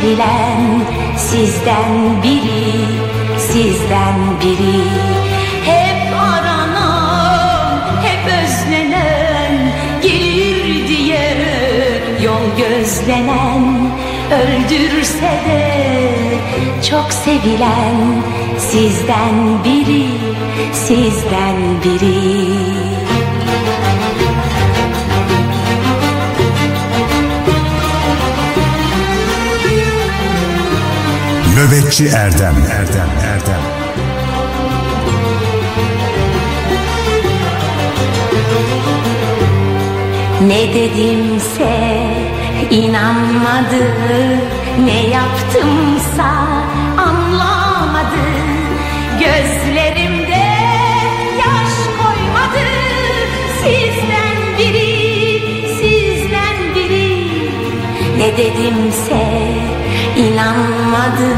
sevilen Sizden biri, sizden biri. Hep aranan, hep özlenen Gelir diye yol gözlenen Öldürse de çok sevilen Sizden biri, sizden biri Nöbetçi Erdem. Erdem Erdem. Ne dedimse inanmadı Ne yaptımsa anlamadı. Gözlerimde yaş koymadı. Sizden biri, sizden biri. Ne dedimse inanmadı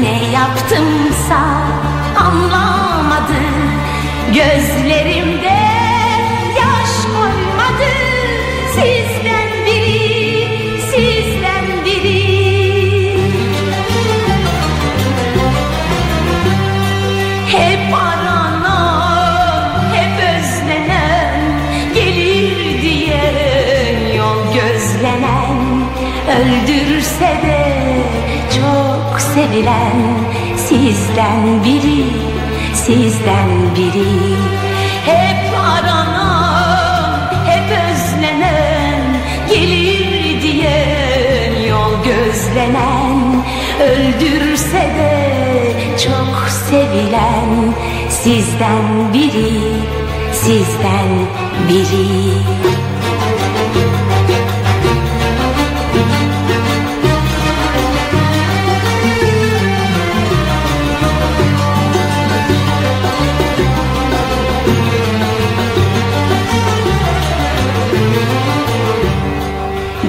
Ne yaptımsa anlamadı. Gözlerimde sevilen Sizden biri, sizden biri. Hep aranan, hep özlenen Gelir diye yol gözlenen Öldürse de çok sevilen Sizden biri, sizden biri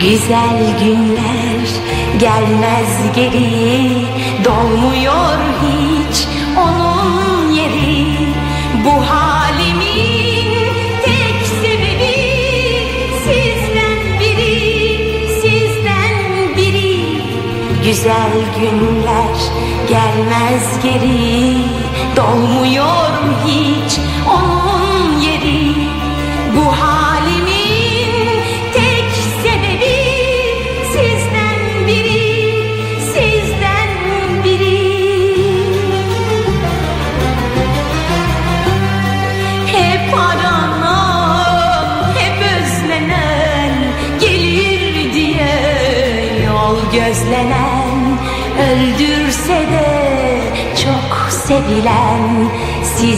Güzel günler gelmez geri Dolmuyor hiç onun yeri. Bu halimin tek sebebi Sizden biri, sizden biri. Güzel günler gelmez geri Dolmuyor hiç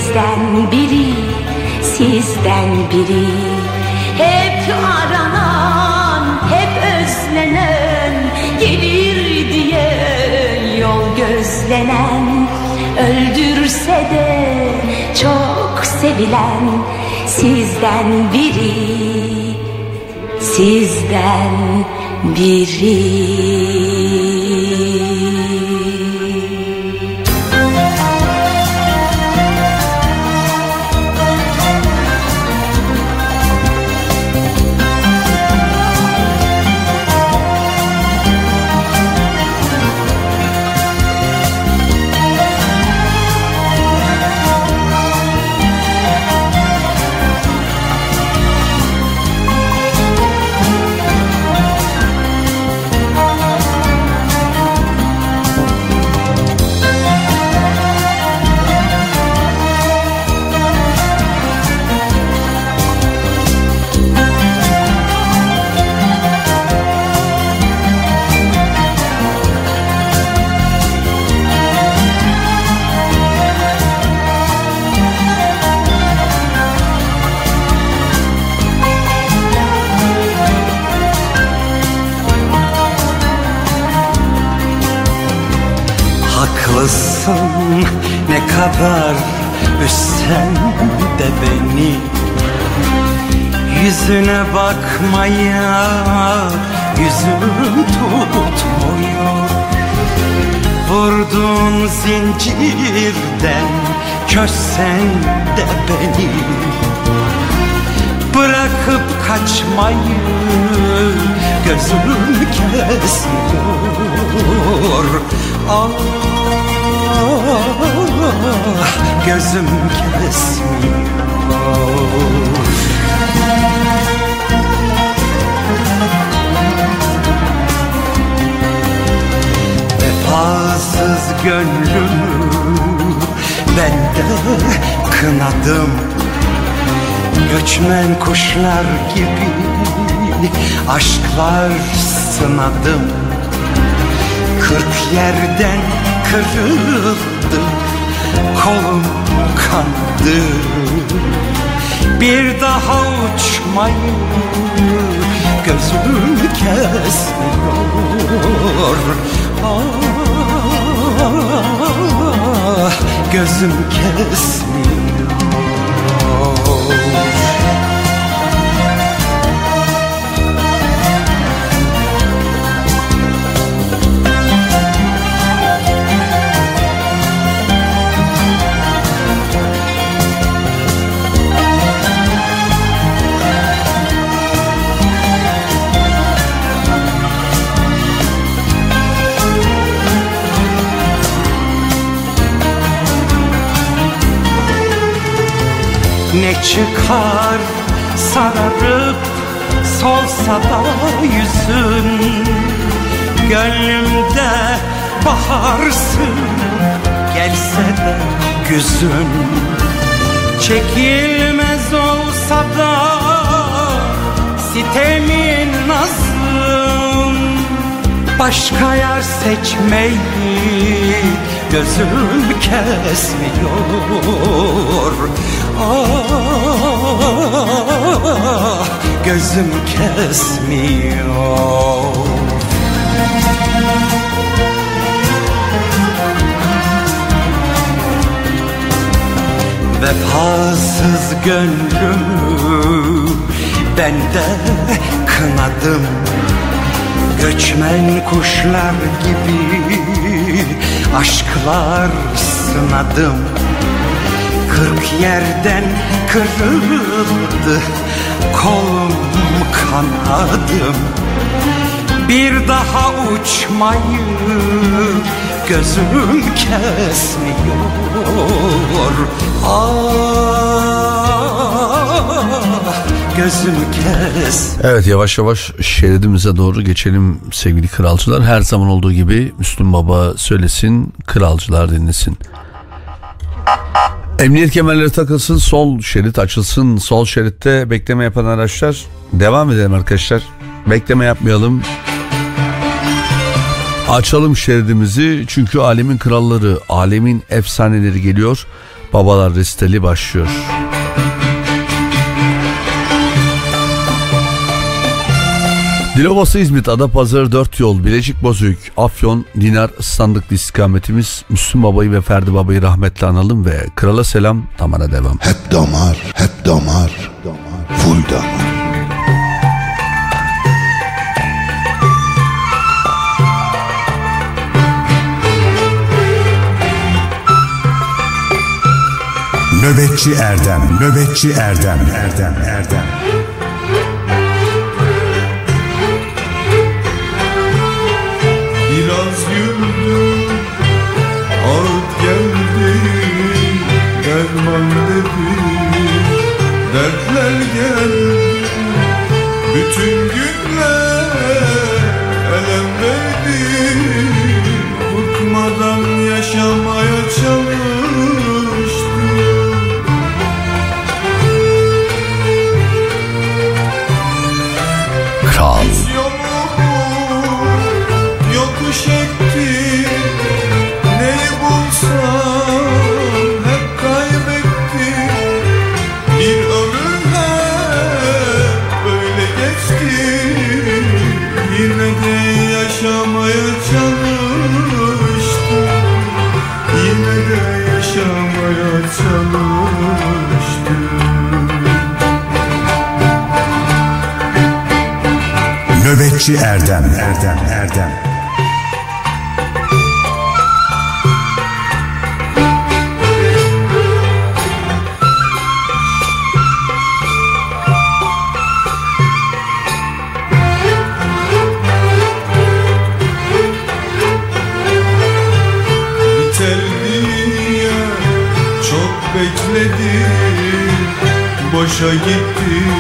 Sizden biri, sizden biri. Hep aranan, hep özlenen Gelir diye yol gözlenen. Öldürse de çok sevilen Sizden biri, sizden biri kadar üssen de beni. Yüzüne bakmaya yüzüm tutmuyor. Vurduğun zincirden çözsen de beni. Bırakıp kaçmayı gözüm kesmiyor. Ah gözüm kesmiyor Vefasız gönlümü ben de kınadım. Göçmen kuşlar gibi aşklar sınadım. Kırk yerden kırıldı kolum kandı. Bir daha uçmayı gözüm kesmiyor Ah, gözüm kesmiyor Ne çıkar sararıp solsa da yüzün? Gönlümde baharsın gelse de güzün Çekilmez olsa da sitemin nazım Başka yer seçmeyi gözüm kesmiyor Ah gözüm kesmiyor. Vefasız gönlümü ben de kınadım. Göçmen kuşlar gibi aşklar sınadım Kırk yerden kırıldı kolum kanadım Bir daha uçmayı gözüm kesmiyor Ah gözüm kes Evet yavaş yavaş şeridimize doğru geçelim sevgili kralcılar. Her zaman olduğu gibi Müslüm Baba söylesin, kralcılar dinlesin. Emniyet kemerleri takılsın, sol şerit açılsın. Sol şeritte bekleme yapan araçlar devam edelim arkadaşlar. Bekleme yapmayalım. Açalım şeridimizi çünkü alemin kralları, alemin efsaneleri geliyor. Babalar resteli başlıyor. Dilovası İzmit, Adapazarı 4 yol, Bilecik Bozüyük, Afyon, Dinar, Sandıklı istikametimiz Müslüm Baba'yı ve Ferdi Baba'yı rahmetle analım ve krala selam, damara devam. Hep damar, hep damar, full damar. Nöbetçi Erdem, Nöbetçi Erdem, Erdem, Erdem. more. Nöbetçi Erdem, Erdem, Erdem. Biter diye çok bekledim. Boşa gitti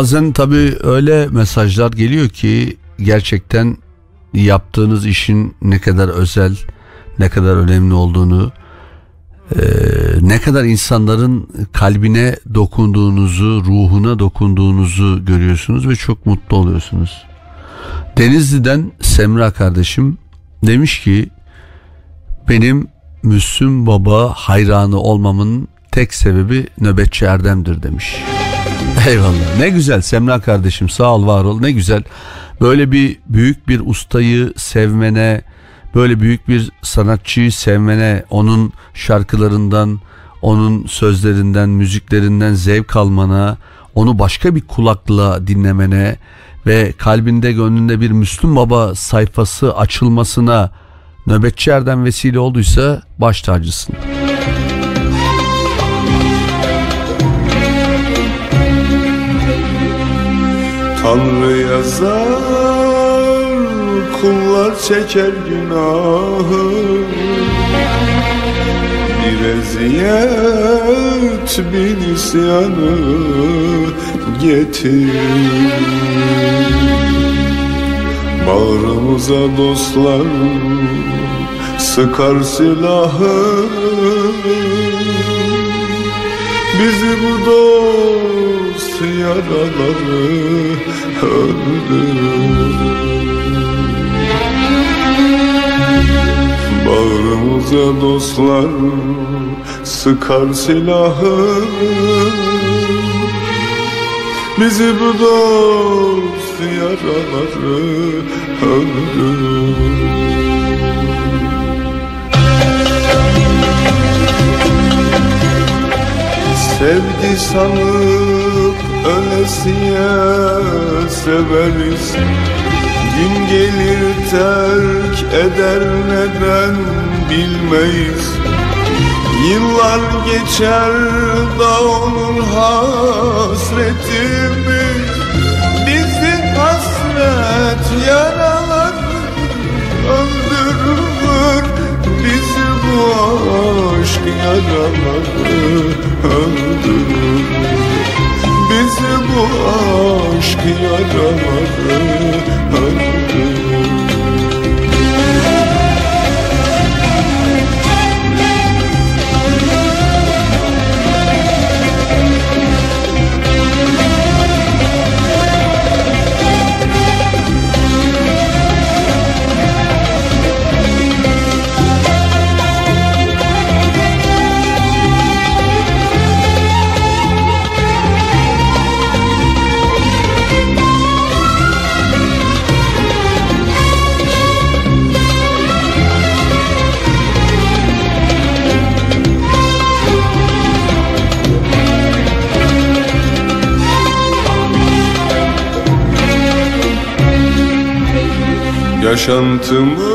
Bazen tabii öyle mesajlar geliyor ki gerçekten yaptığınız işin ne kadar özel, ne kadar önemli olduğunu, eee, ne kadar insanların kalbine dokunduğunuzu, ruhuna dokunduğunuzu görüyorsunuz ve çok mutlu oluyorsunuz. Denizli'den Semra kardeşim demiş ki benim Müslüm Baba hayranı olmamın tek sebebi nöbetçi Erdem'dir demiş. Eyvallah. Ne güzel Semra kardeşim sağ ol var ol ne güzel. Böyle bir büyük bir ustayı sevmene, böyle büyük bir sanatçıyı sevmene, onun şarkılarından, onun sözlerinden, müziklerinden zevk almana, onu başka bir kulakla dinlemene ve kalbinde gönlünde bir Müslüm Baba sayfası açılmasına nöbetçi Erdem vesile olduysa baş tacısın. Tanrı yazar kullar çeker günahı. Bir eziyet bin isyanı getir. Bağrımıza dostlar sıkar silahı. Bizi bu dost yaraları öldürür Bağrımıza dostlar sıkar silahı. Bizi bu dost yaraları öldürür Sevdi sanıp ölesiye severiz. Gün gelir terk eder neden bilmeyiz. Yıllar geçer dağılır hasretimiz Bizi hasret yaralar öldürür. Bizi bu aşk yaraları öldürür Bizi bu aşk yaraları Yaşantımız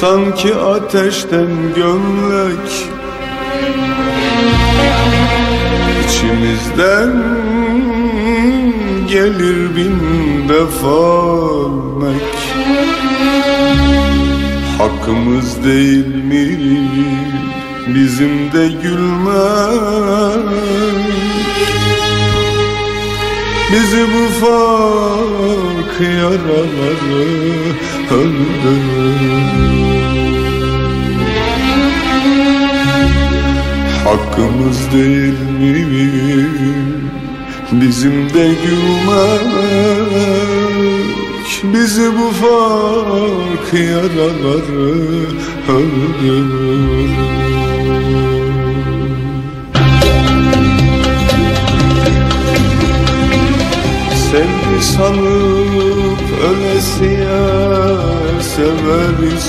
sanki ateşten gömlek. İçimizden gelir bin defa ölmek Hakkımız değil mi? Bizim de gülmek Bizi bu fark yaraları öldürür Hakkımız değil mi? Bizim de gülmek. Bizi bu fark yaraları öldürür sanıp ölesiye severiz.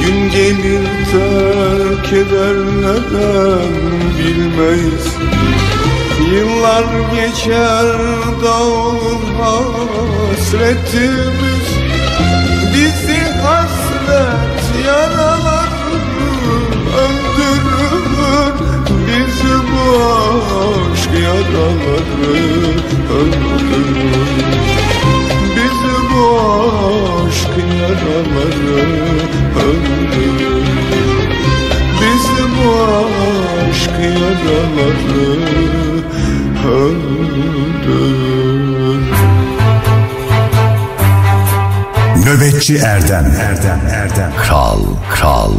Gün gelir terk eder neden bilmeyiz. Yıllar geçer dağılır hasretimiz. Bizi hasret bu aşk yaraları öldürür Bizi bu aşk yaraları öldürür Bizi bu aşk yaraları öldürür Nöbetçi Erdem. Erdem Erdem. Kral Kral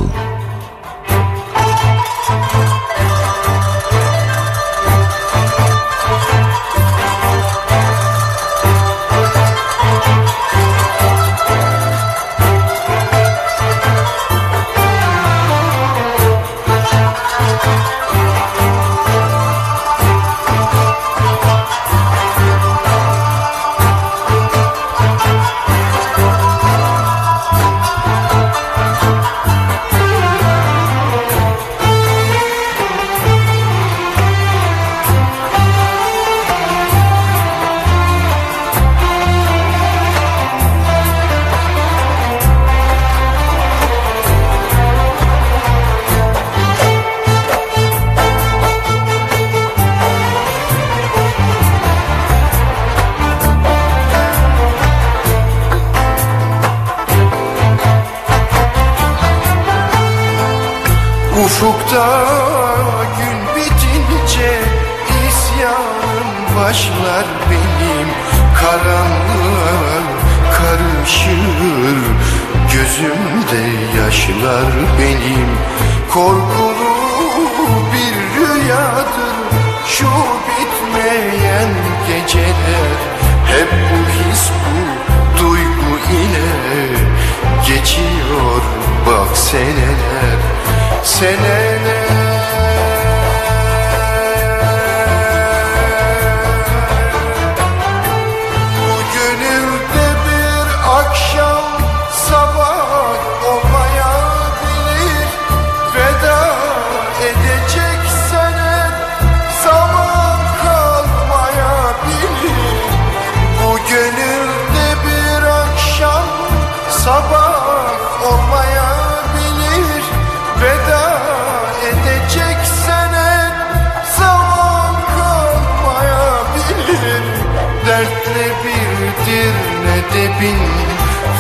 bin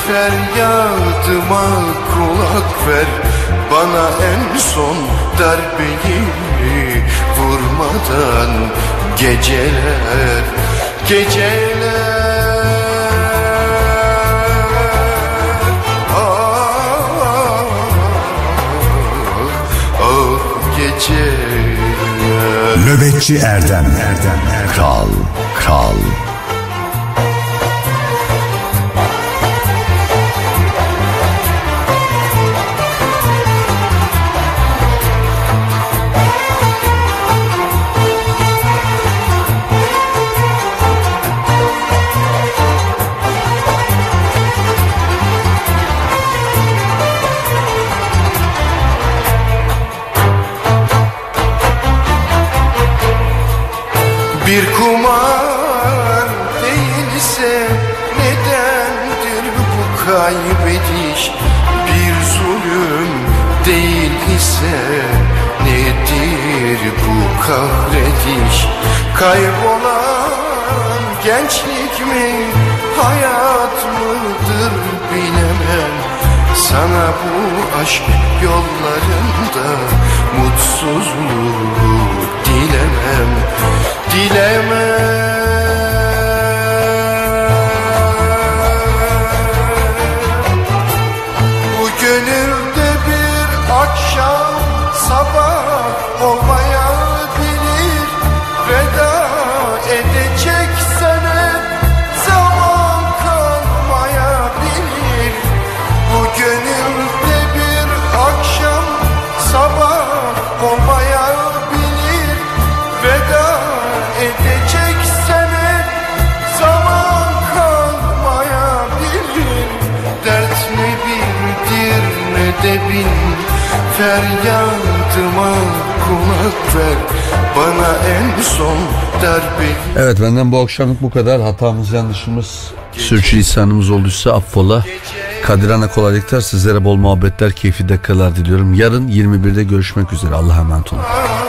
Feryadıma kulak ver. Bana en son darbeyi vurmadan Geceler, geceler. Ah, ah geceler. Nöbetçi Erdem Erdem Erdem. Kral, kral, kahrediş Kaybolan gençlik mi hayat mıdır bilemem. Sana bu aşk yollarında mutsuzluğu dilemem. Dilemem Feryadıma kulak ver Bana en son darbeyi Evet benden bu akşamlık bu kadar. Hatamız yanlışımız sürçülisanımız olduysa affola. Kadir Ana kolaylıklar sizlere bol muhabbetler keyifli dakikalar diliyorum. Yarın 21'de görüşmek üzere. Allah'a emanet olun. Ah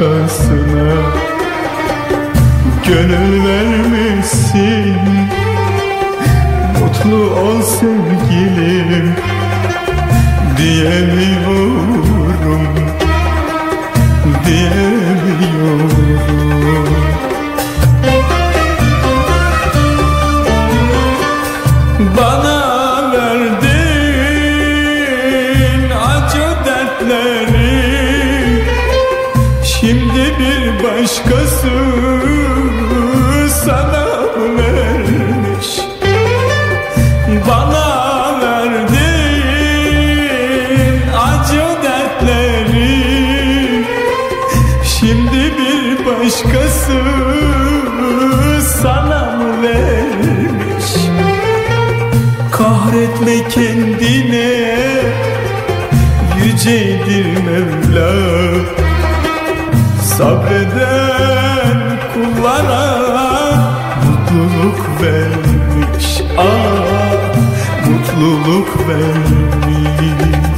şakasına Gönül vermişsin Mutlu ol sevgilim Diyemiyorum Diyemiyorum. Bana Kahretme kendine. Yücedir Mevla. Sabreden kullara Mutluluk vermiş. Ah mutluluk vermiş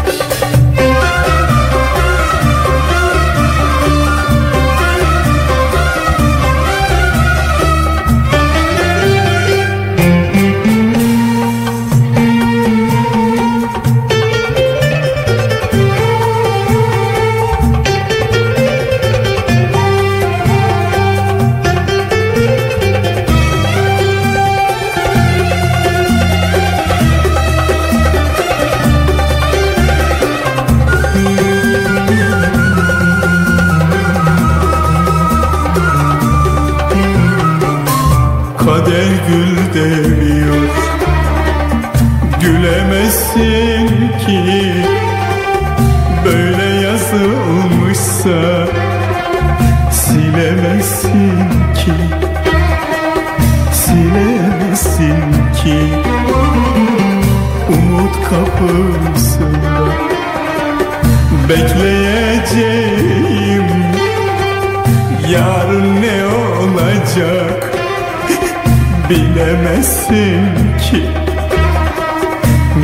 Bilemezsin ki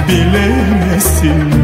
Bilemezsin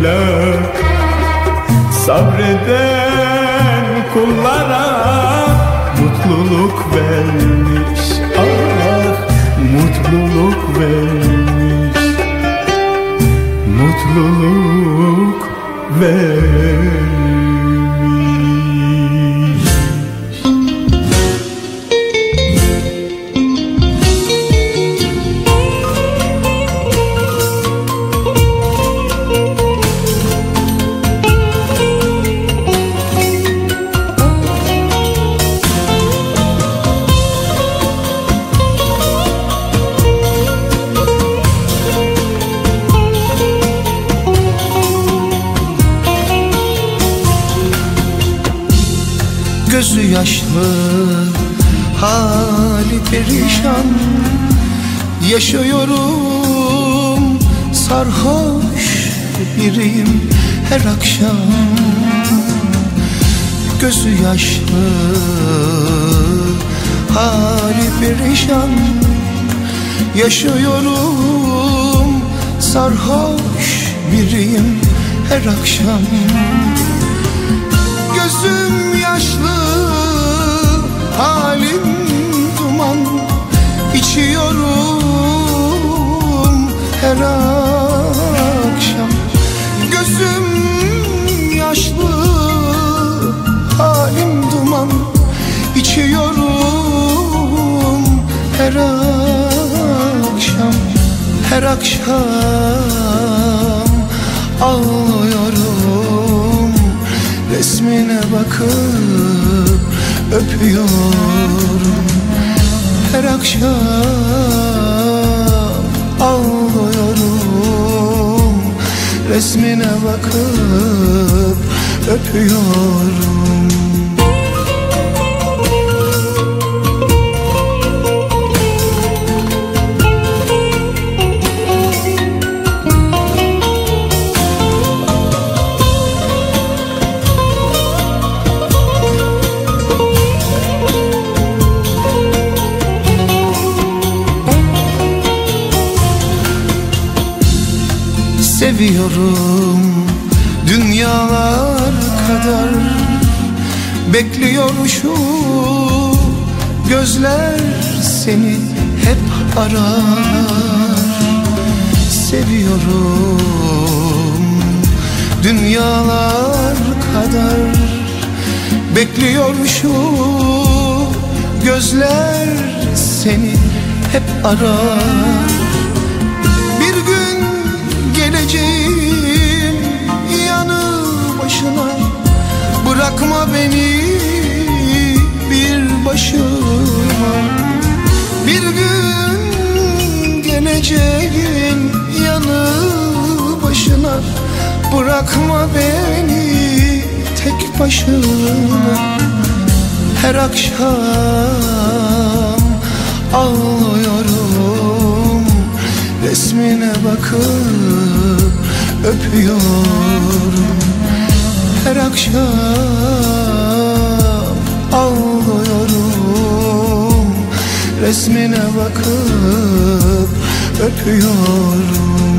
Mevla Sabreden perişan Yaşıyorum. Sarhoş biriyim her akşam. Gözü yaşlı hali perişan Yaşıyorum. Sarhoş biriyim her akşam. Gözüm yaşlı halim içiyorum her akşam. Gözüm yaşlı halim duman. İçiyorum her akşam Her akşam. Ağlıyorum resmine bakıp öpüyorum akşam ağlıyorum. Resmine bakıp öpüyorum Seviyorum. Dünyalar kadar Bekliyor gözler seni hep arar Seviyorum. Dünyalar kadar Bekliyor gözler seni hep arar Bırakma beni bir başıma Bir gün geleceğim yanı başına. Bırakma beni tek başıma. Her akşam ağlıyorum. Resmine bakıp öpüyorum Her akşam ağlıyorum. Resmine bakıp öpüyorum